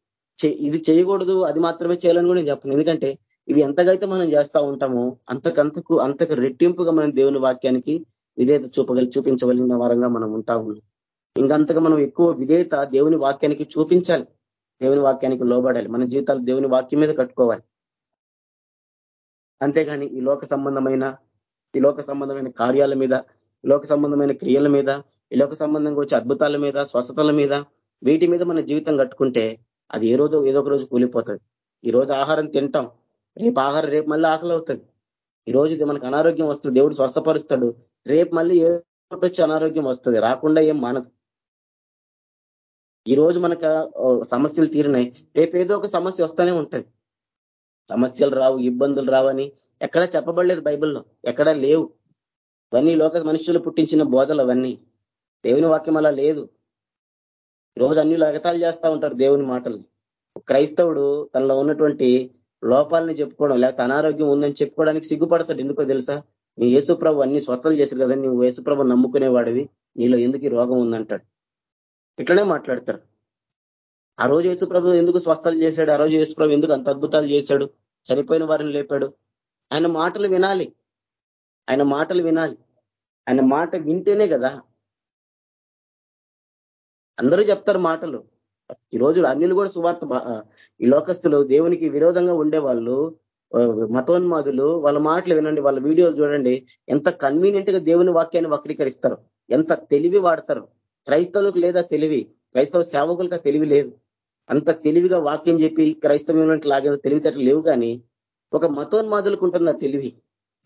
ఇది చేయకూడదు అది మాత్రమే చేయాలని కూడా నేను చెప్పను. ఎందుకంటే ఇది ఎంతకైతే మనం చేస్తా ఉంటామో అంతకంతకు అంతకు రెట్టింపుగా మనం దేవుని వాక్యానికి విధేయత చూపగలి చూపించగలిగిన వారంగా మనం ఉంటా ఉన్నాం. ఇంకంతగా మనం ఎక్కువ విధేయత దేవుని వాక్యానికి చూపించాలి. దేవుని వాక్యానికి లోబడాలి. మన జీవితాలు దేవుని వాక్యం మీద కట్టుకోవాలి. అంతేగాని ఈ లోక సంబంధమైన ఈ లోక సంబంధమైన కార్యాల మీద లోక సంబంధమైన క్రియల మీద ఈ లోక సంబంధంగా వచ్చే అద్భుతాల మీద స్వస్థతల మీద వీటి మీద మన జీవితం కట్టుకుంటే అది ఏ రోజు ఏదో ఒక రోజు కూలిపోతుంది. ఈ రోజు ఆహారం తింటాం రేపు ఆహారం రేపు మళ్ళీ ఆకలి అవుతుంది. ఈ రోజు ఇది మనకు అనారోగ్యం వస్తుంది దేవుడు స్వస్థపరుస్తాడు రేపు మళ్ళీ ఏ వచ్చి అనారోగ్యం వస్తుంది రాకుండా ఏం మానదు. ఈ రోజు మనకు సమస్యలు తీరినాయి రేపు ఏదో ఒక సమస్య వస్తూనే ఉంటది. సమస్యలు రావు ఇబ్బందులు రావని ఎక్కడా చెప్పబడలేదు బైబిల్లో ఎక్కడా లేవు. ఇవన్నీ లోక మనుషులు పుట్టించిన బోధలు అవన్నీ. దేవుని వాక్యం అలా లేదు. రోజు అన్ని లగతాలు చేస్తూ ఉంటారు దేవుని మాటల్ని. క్రైస్తవుడు తనలో ఉన్నటువంటి లోపాలని చెప్పుకోవడం లేకపోతే అనారోగ్యం ఉందని చెప్పుకోవడానికి సిగ్గుపడతాడు. ఎందుకో తెలుసా? నీ యేసుప్రభు అన్ని స్వతలు చేశారు కదా నువ్వు యేసుప్రభు నమ్ముకునేవాడివి నీలో ఎందుకు రోగం ఉందంటాడు? ఇట్లనే మాట్లాడతారు. ఆ రోజు యేసుప్రభు ఎందుకు స్వస్థలు చేశాడు? ఆ రోజు యేసుప్రభు ఎందుకు అంత అద్భుతాలు చేశాడు? చనిపోయిన వారిని లేపాడు. ఆయన మాటలు వినాలి. ఆయన మాటలు వినాలి. ఆయన మాట వింటేనే కదా. అందరూ చెప్తారు మాటలు. ఈ రోజు అన్యులు కూడా సువార్త ఈ లోకస్తులు దేవునికి విరోధంగా ఉండే వాళ్ళు మతోన్మాదులు వాళ్ళ మాటలు వినండి వాళ్ళ వీడియోలు చూడండి. ఎంత కన్వీనియంట్గా దేవుని వాక్యాన్ని వక్రీకరిస్తారు. ఎంత తెలివి వాడతారు. క్రైస్తవులకు లేదా తెలివి. క్రైస్తవ సేవకులకు తెలివి లేదు. అంత తెలివిగా వాక్యం చెప్పి క్రైస్తవ్యంలోకి లాగే తెలివితేటలు లేవు కానీ ఒక మతోన్మాదులకు ఉంటుంది ఆ తెలివి?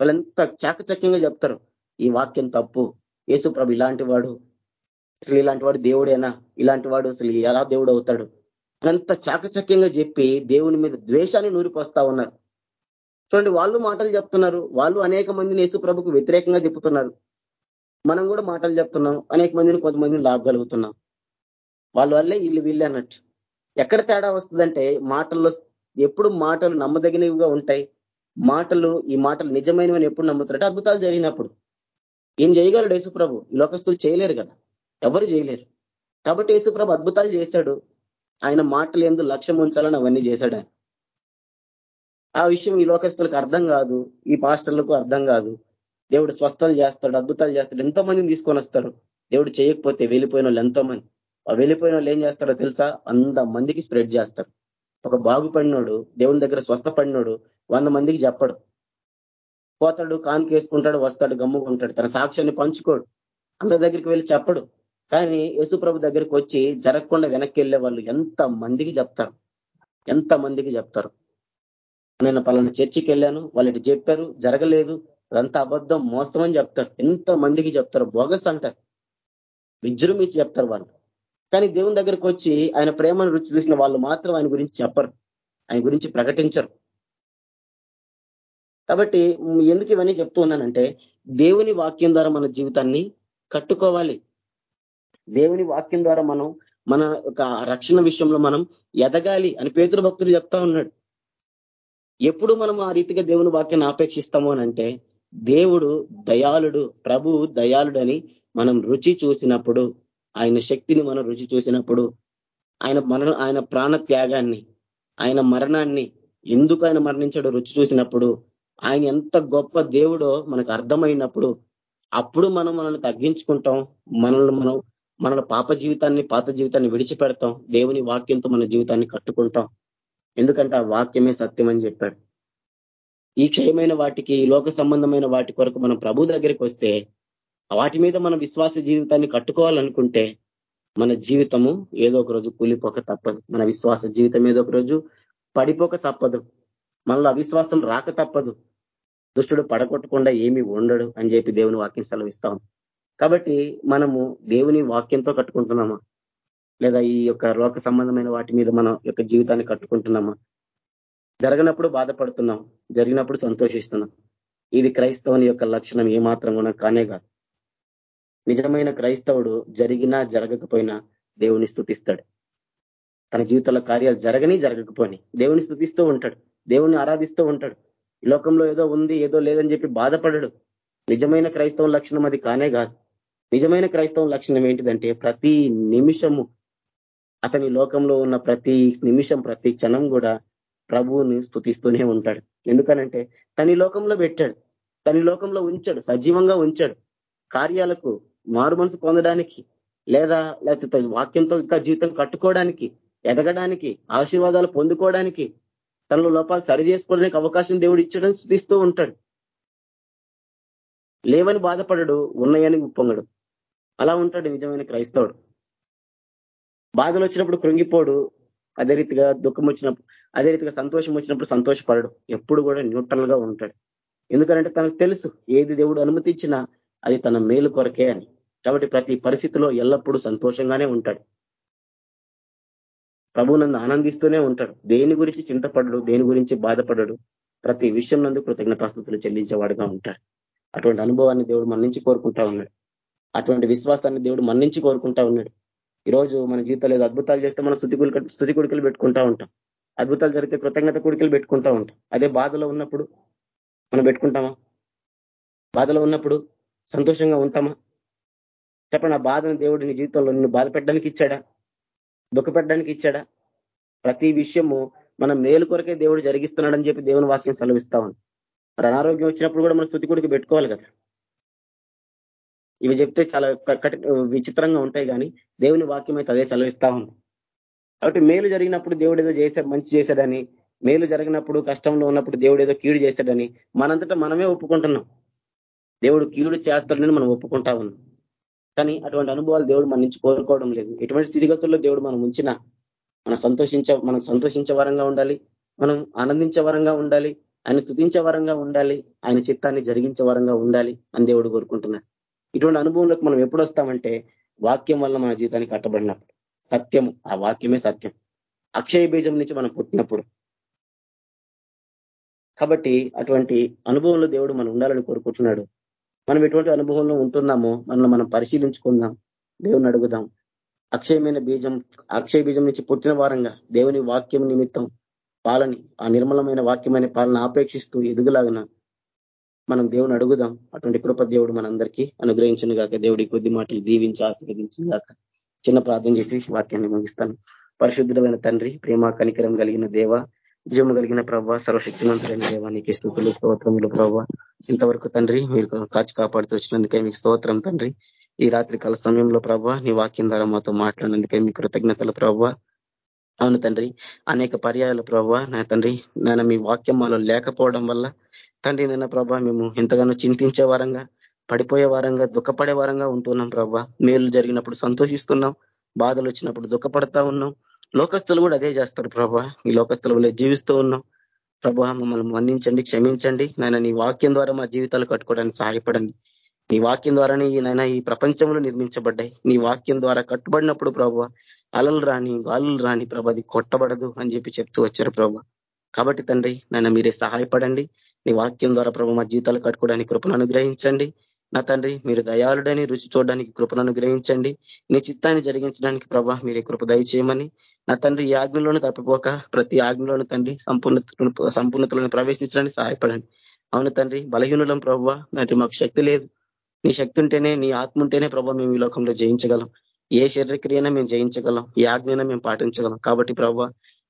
వాళ్ళంత చాకచక్యంగా చెప్తారు ఈ వాక్యం తప్పు యేసు ప్రభు ఇలాంటి వాడు అసలు ఇలాంటి వాడు దేవుడేనా? ఇలాంటి వాడు అసలు ఎలా దేవుడు అవుతాడు? అంత చాకచక్యంగా చెప్పి దేవుని మీద ద్వేషాన్ని నూరిపోస్తా ఉన్నారు. చూడండి వాళ్ళు మాటలు చెప్తున్నారు వాళ్ళు అనేక మందిని యేసు ప్రభుకు వ్యతిరేకంగా తిప్పుతున్నారు. మనం కూడా మాటలు చెప్తున్నాం అనేక మందిని కొంతమందిని లాభగలుగుతున్నాం. వాళ్ళ వల్లే వీళ్ళు వీళ్ళే అన్నట్టు. ఎక్కడ తేడా వస్తుందంటే మాటల్లో ఎప్పుడు మాటలు నమ్మదగినవిగా ఉంటాయి. మాటలు ఈ మాటలు నిజమైనవని ఎప్పుడు నమ్ముతారంటే అద్భుతాలు జరిగినప్పుడు. ఏం చేయగలడు యేసుప్రభు? ఈ లోకస్తులు చేయలేరు కదా. ఎవరు చేయలేరు. కాబట్టి యేసుప్రభు అద్భుతాలు చేశాడు. ఆయన మాటలు ఎందు లక్ష్యం ఉంచాలని అవన్నీ చేశాడు ఆయన. ఆ విషయం ఈ లోకస్తులకు అర్థం కాదు. ఈ పాస్టర్లకు అర్థం కాదు. దేవుడు స్వస్థలు చేస్తాడు అద్భుతాలు చేస్తాడు. ఎంతో మందిని తీసుకొని వస్తారు. దేవుడు చేయకపోతే వెళ్ళిపోయిన వాళ్ళు ఎంతో మంది వెళ్ళిపోయిన వాళ్ళు ఏం చేస్తారో తెలుసా? అంత మందికి స్ప్రెడ్ చేస్తారు. ఒక బాగుపడినోడు దేవుని దగ్గర స్వస్థపడినోడు వంద మందికి చెప్పడు. పోతాడు కానుకేసుకుంటాడు వస్తాడు గమ్ముకుంటాడు. తన సాక్ష్యాన్ని పంచుకోడు. అందరి దగ్గరికి వెళ్ళి చెప్పడు. కానీ యేసుప్రభు దగ్గరికి వచ్చి జరగకుండా వెనక్కి వెళ్ళే వాళ్ళు ఎంత మందికి చెప్తారు? ఎంత మందికి చెప్తారు? నేను పలానా చర్చికి వెళ్ళాను వాళ్ళు చెప్పారు జరగలేదు. అదంతా అబద్ధం మోస్తమని చెప్తారు. ఎంత మందికి చెప్తారు? బోగస్ అంటారు. విజృంభించి చెప్తారు వాళ్ళు. కానీ దేవుని దగ్గరికి వచ్చి ఆయన ప్రేమను రుచి చూసిన వాళ్ళు మాత్రం ఆయన గురించి చెప్పరు. ఆయన గురించి ప్రకటించరు. కాబట్టి ఎందుకు ఇవన్నీ చెప్తూ ఉన్నానంటే దేవుని వాక్యం ద్వారా మన జీవితాన్ని కట్టుకోవాలి. దేవుని వాక్యం ద్వారా మనం మన ఒక రక్షణ విషయంలో మనం ఎదగాలి అని పేతురు భక్తులు చెప్తా ఉన్నాడు. ఎప్పుడు మనం ఆ రీతిగా దేవుని వాక్యాన్ని ఆపేక్షిస్తాము అంటే దేవుడు దయాళుడు ప్రభు దయాళుడని మనం రుచి చూసినప్పుడు ఆయన శక్తిని మనం రుచి చూసినప్పుడు ఆయన మరణ ఆయన ప్రాణ త్యాగాన్ని ఆయన మరణాన్ని ఎందుకు ఆయన మరణించాడో రుచి చూసినప్పుడు ఆయన ఎంత గొప్ప దేవుడో మనకు అర్థమైనప్పుడు అప్పుడు మనం మనల్ని తగ్గించుకుంటాం. మనల్ని మనం మన పాప జీవితాన్ని పాత జీవితాన్ని విడిచిపెడతాం. దేవుని వాక్యంతో మన జీవితాన్ని కట్టుకుంటాం. ఎందుకంటే ఆ వాక్యమే సత్యం అని చెప్పాడు. ఈ క్షయమైన వాటికి లోక సంబంధమైన వాటి కొరకు మనం ప్రభు దగ్గరికి వస్తే వాటి మీద మన విశ్వాస జీవితాన్ని కట్టుకోవాలనుకుంటే మన జీవితము ఏదో ఒక రోజు కూలిపోక తప్పదు. మన విశ్వాస జీవితం ఏదో ఒక రోజు పడిపోక తప్పదు. మనలో అవిశ్వాసం రాక తప్పదు. దుష్టుడు పడగొట్టకుండా ఏమి ఉండడు అని చెప్పి దేవుని వాక్యం సెలవిస్తాం కాబట్టి మనము దేవుని వాక్యంతో కట్టుకుంటున్నామా? లేదా ఈ యొక్క లోక సంబంధమైన వాటి మీద మన యొక్క జీవితాన్ని కట్టుకుంటున్నామా? జరగనప్పుడు బాధపడుతున్నాం. జరిగినప్పుడు సంతోషిస్తున్నాం. ఇది క్రైస్తవుని యొక్క లక్షణం ఏమాత్రం కూడా కానే కాదు. నిజమైన క్రైస్తవుడు జరిగినా జరగకపోయినా దేవుని స్థుతిస్తాడు తన జీవితంలో కార్యాలు జరగని జరగకపోని దేవుని స్థుతిస్తూ ఉంటాడు. దేవుని ఆరాధిస్తూ ఉంటాడు. ఈ లోకంలో ఏదో ఉంది ఏదో లేదని చెప్పి బాధపడడు. నిజమైన క్రైస్తవ లక్షణం అది కానే కాదు. నిజమైన క్రైస్తవ లక్షణం ఏంటిదంటే ప్రతి నిమిషము అతని లోకంలో ఉన్న ప్రతి నిమిషం ప్రతి క్షణం కూడా ప్రభువుని స్థుతిస్తూనే ఉంటాడు. ఎందుకనంటే తని లోకంలో పెట్టాడు. తని లోకంలో ఉంచాడు. సజీవంగా ఉంచాడు. కార్యాలకు మారు మనసు పొందడానికి లేదా లేకపోతే వాక్యంతో ఇంకా జీవితం కట్టుకోవడానికి ఎదగడానికి ఆశీర్వాదాలు పొందుకోవడానికి తనలో లోపాలు సరి చేసుకోవడానికి అవకాశం దేవుడు ఇచ్చడం స్థుతిస్తూ ఉంటాడు. లేవని బాధపడడు ఉన్నాయని ఉప్పొంగడు. అలా ఉంటాడు నిజమైన క్రైస్తవుడు. బాధలు వచ్చినప్పుడు కృంగిపోడు అదే రీతిగా దుఃఖం వచ్చినప్పుడు అదే రీతిగా సంతోషం వచ్చినప్పుడు సంతోషపడడు. ఎప్పుడు కూడా న్యూట్రల్గా ఉంటాడు. ఎందుకంటే తనకు తెలుసు ఏది దేవుడు అనుమతించినా అది తన మేలు కొరకే అని. కాబట్టి ప్రతి పరిస్థితిలో ఎల్లప్పుడూ సంతోషంగానే ఉంటాడు. ప్రభు నన్ను ఆనందిస్తూనే ఉంటాడు. దేని గురించి చింతపడడు దేని గురించి బాధపడడు ప్రతి విషయం నందు కృతజ్ఞతాస్థుతులు చెల్లించేవాడుగా ఉంటాడు. అటువంటి అనుభవాన్ని దేవుడు మన నుంచి కోరుకుంటా ఉన్నాడు. అటువంటి విశ్వాసాన్ని దేవుడు మన నుంచి కోరుకుంటా ఉన్నాడు. ఈరోజు మన జీవితాలు ఏదో అద్భుతాలు చేస్తే మనం స్థుతి కుడికలు స్థుతి కుడికలు పెట్టుకుంటా ఉంటాం. అద్భుతాలు జరిగితే కృతజ్ఞత కుడికలు పెట్టుకుంటా ఉంటాం. అదే బాధలో ఉన్నప్పుడు మనం పెట్టుకుంటామా? బాధలో ఉన్నప్పుడు సంతోషంగా ఉంటామా? చెప్పండి ఆ బాధను దేవుడు నీ జీవితంలో నిన్ను బాధ పెట్టడానికి ఇచ్చాడా? దుఃఖపెట్టడానికి ఇచ్చాడా? ప్రతి విషయము మనం మేలు కొరకే దేవుడు జరిగిస్తున్నాడని చెప్పి దేవుని వాక్యం సెలవిస్తా ఉంది. మరి అనారోగ్యం వచ్చినప్పుడు కూడా మనం స్థుతి కొడుకు పెట్టుకోవాలి కదా? ఇవి చెప్తే చాలా విచిత్రంగా ఉంటాయి కానీ దేవుని వాక్యం అయితే అదే సెలవిస్తా ఉంది. కాబట్టి మేలు జరిగినప్పుడు దేవుడు ఏదో చేశాడు మంచి చేశాడని మేలు జరిగినప్పుడు కష్టంలో ఉన్నప్పుడు దేవుడు ఏదో కీడు చేశాడని మనంతటా మనమే ఒప్పుకుంటున్నాం. దేవుడు కీడు చేస్తాడని మనం ఒప్పుకుంటా ఉన్నాం. కానీ అటువంటి అనుభవాలు దేవుడు మన నుంచి కోరుకోవడం లేదు. ఎటువంటి స్థితిగతుల్లో దేవుడు మనం ఉంచినా మనం సంతోషించే మనం సంతోషించే వరంగా ఉండాలి మనం ఆనందించే వరంగా ఉండాలి ఆయన స్థుతించే వరంగా ఉండాలి ఆయన చిత్తాన్ని జరిగించే వరంగా ఉండాలి అని దేవుడు కోరుకుంటున్నాడు. ఇటువంటి అనుభవంలోకి మనం ఎప్పుడు వస్తామంటే వాక్యం వల్ల మన జీవితానికి కట్టబడినప్పుడు. సత్యము ఆ వాక్యమే సత్యం. అక్షయ బీజం నుంచి మనం పుట్టినప్పుడు. కాబట్టి అటువంటి అనుభవంలో దేవుడు మనం ఉండాలని కోరుకుంటున్నాడు. మనం ఎటువంటి అనుభవంలో ఉంటున్నామో మనం మనం పరిశీలించుకుందాం దేవుని అడుగుదాం. అక్షయమైన బీజం అక్షయ బీజం నుంచి పుట్టిన వారంగా దేవుని వాక్యం నిమిత్తం పాలని ఆ నిర్మలమైన వాక్యమైన పాలన ఆపేక్షిస్తూ ఎదుగులాగిన మనం దేవుని అడుగుదాం. అటువంటి కృప దేవుడు మనందరికీ అనుగ్రహించిన గాక దేవుడి కొద్ది మాటలు దీవించి ఆశీర్వదించిన గాక చిన్న ప్రార్థన చేసి వాక్యాన్ని ముగిస్తాను. పరిశుద్ధమైన తండ్రి ప్రేమ కనికరం కలిగిన దేవ జీవము కలిగిన ప్రభావ సర్వశక్తిమంతులైన దేవానికి స్థుతులు స్తోత్రములు ప్రభావ ఇంతవరకు తండ్రి మీరు కాచి కాపాడుతూ వచ్చినందుకే మీకు స్తోత్రం తండ్రి. ఈ రాత్రి కాల సమయంలో ప్రభావ నీ వాక్యం ద్వారా మాతో మాట్లాడినందుకే మీ కృతజ్ఞతలు ప్రభావ అవును తండ్రి అనేక పర్యాయాలు ప్రభావ నా తండ్రి నేను మీ వాక్యం మాలో లేకపోవడం వల్ల తండ్రి నిన్న ప్రభా మేము ఎంతగానో చింతించే వారంగా పడిపోయే వారంగా దుఃఖపడే వారంగా ఉంటున్నాం ప్రభా. మేలు జరిగినప్పుడు సంతోషిస్తున్నాం బాధలు వచ్చినప్పుడు దుఃఖపడతా ఉన్నాం. లోకస్తులు కూడా అదే చేస్తారు ప్రభా. ఈ లోకస్తులు జీవిస్తూ ఉన్నాం. ప్రభా మమ్మల్ని మన్నించండి క్షమించండి. నాయన నీ వాక్యం ద్వారా మా జీవితాలు కట్టుకోవడానికి సహాయపడండి. నీ వాక్యం ద్వారానే నాయన ఈ ప్రపంచంలో నిర్మించబడ్డాయి. నీ వాక్యం ద్వారా కట్టుబడినప్పుడు ప్రభా అలలు రాని గాలులు రాని ప్రభా అది కొట్టబడదు అని చెప్పి చెప్తూ వచ్చారు ప్రభా. కాబట్టి తండ్రి నాయన మీరే సహాయపడండి. నీ వాక్యం ద్వారా ప్రభు మా జీవితాలు కట్టుకోవడానికి కృపను అనుగ్రహించండి. నా తండ్రి మీరు దయాళుడని రుచి చూడడానికి కృపను అనుగ్రహించండి. నీ చిత్తాన్ని జరిగించడానికి ప్రభా మీరే కృప దయచేయమని నా తండ్రి ఈ ఆజ్ఞలోనూ తప్పిపోక ప్రతి ఆజ్ఞలోను తండ్రి సంపూర్ణ సంపూర్ణతలను ప్రవేశించడానికి సహాయపడండి. అవును తండ్రి బలహీనులం ప్రభావ నాటి మాకు శక్తి లేదు. నీ శక్తి ఉంటేనే నీ ఆత్మ ఉంటేనే ప్రభావ మేము ఈ లోకంలో జయించగలం. ఏ శరీరక్రియనా మేము జయించగలం. ఏ ఆజ్ఞైనా మేము పాటించగలం. కాబట్టి ప్రభావ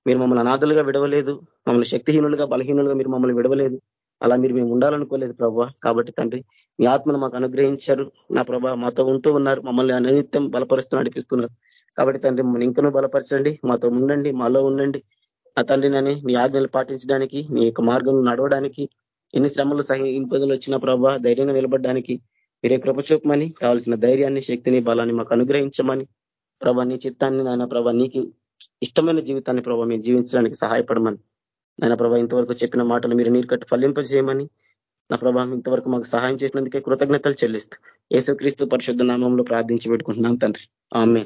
మీరు మమ్మల్ని అనాథలుగా విడవలేదు. మమ్మల్ని శక్తిహీనులుగా బలహీనులుగా మీరు మమ్మల్ని విడవలేదు. అలా మీరు మేము ఉండాలనుకోలేదు ప్రభావ. కాబట్టి తండ్రి మీ ఆత్మను మాకు అనుగ్రహించారు. నా ప్రభా మాతో ఉంటూ ఉన్నారు. మమ్మల్ని అనిత్యం బలపరుస్తూ నడిపిస్తున్నారు. కాబట్టి తండ్రి ఇంకనూ బలపరచండి. మాతో ఉండండి మాలో ఉండండి. నా తండ్రినని మీ ఆజ్ఞలు పాటించడానికి మీ యొక్క మార్గం నడవడానికి ఎన్ని శ్రమలు సహి ఇబ్బందులు వచ్చిన ప్రభావ ధైర్యంగా నిలబడడానికి మీరే కృపచూపమని కావాల్సిన ధైర్యాన్ని శక్తిని బలాన్ని మాకు అనుగ్రహించమని ప్రభా నీ చిత్తాన్ని నాయన ప్రభా నీకు ఇష్టమైన జీవితాన్ని ప్రభావ మేము జీవించడానికి సహాయపడమని. నాయన ప్రభా ఇంతవరకు చెప్పిన మాటలు మీరు నీరు కట్టి ఫలింపజేయమని నా ప్రభా ఇంతవరకు మాకు సహాయం చేసినందుకే కృతజ్ఞతలు చెల్లిస్తూ యేసుక్రీస్తు పరిశుద్ధ నామంలో ప్రార్థించి పెట్టుకుంటున్నాం తండ్రి. ఆమె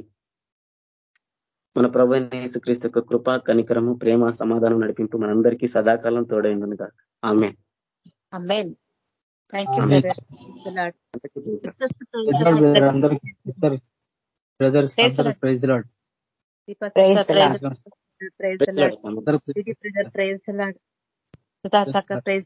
మన ప్రభు యేసుక్రీస్తు యొక్క కృప కనికరము ప్రేమ సమాధానం నడిపింపు మనందరికీ సదాకాలం తోడైందనుగా ఆమె ప్రైజ్ లాడ్ ప్రైజ్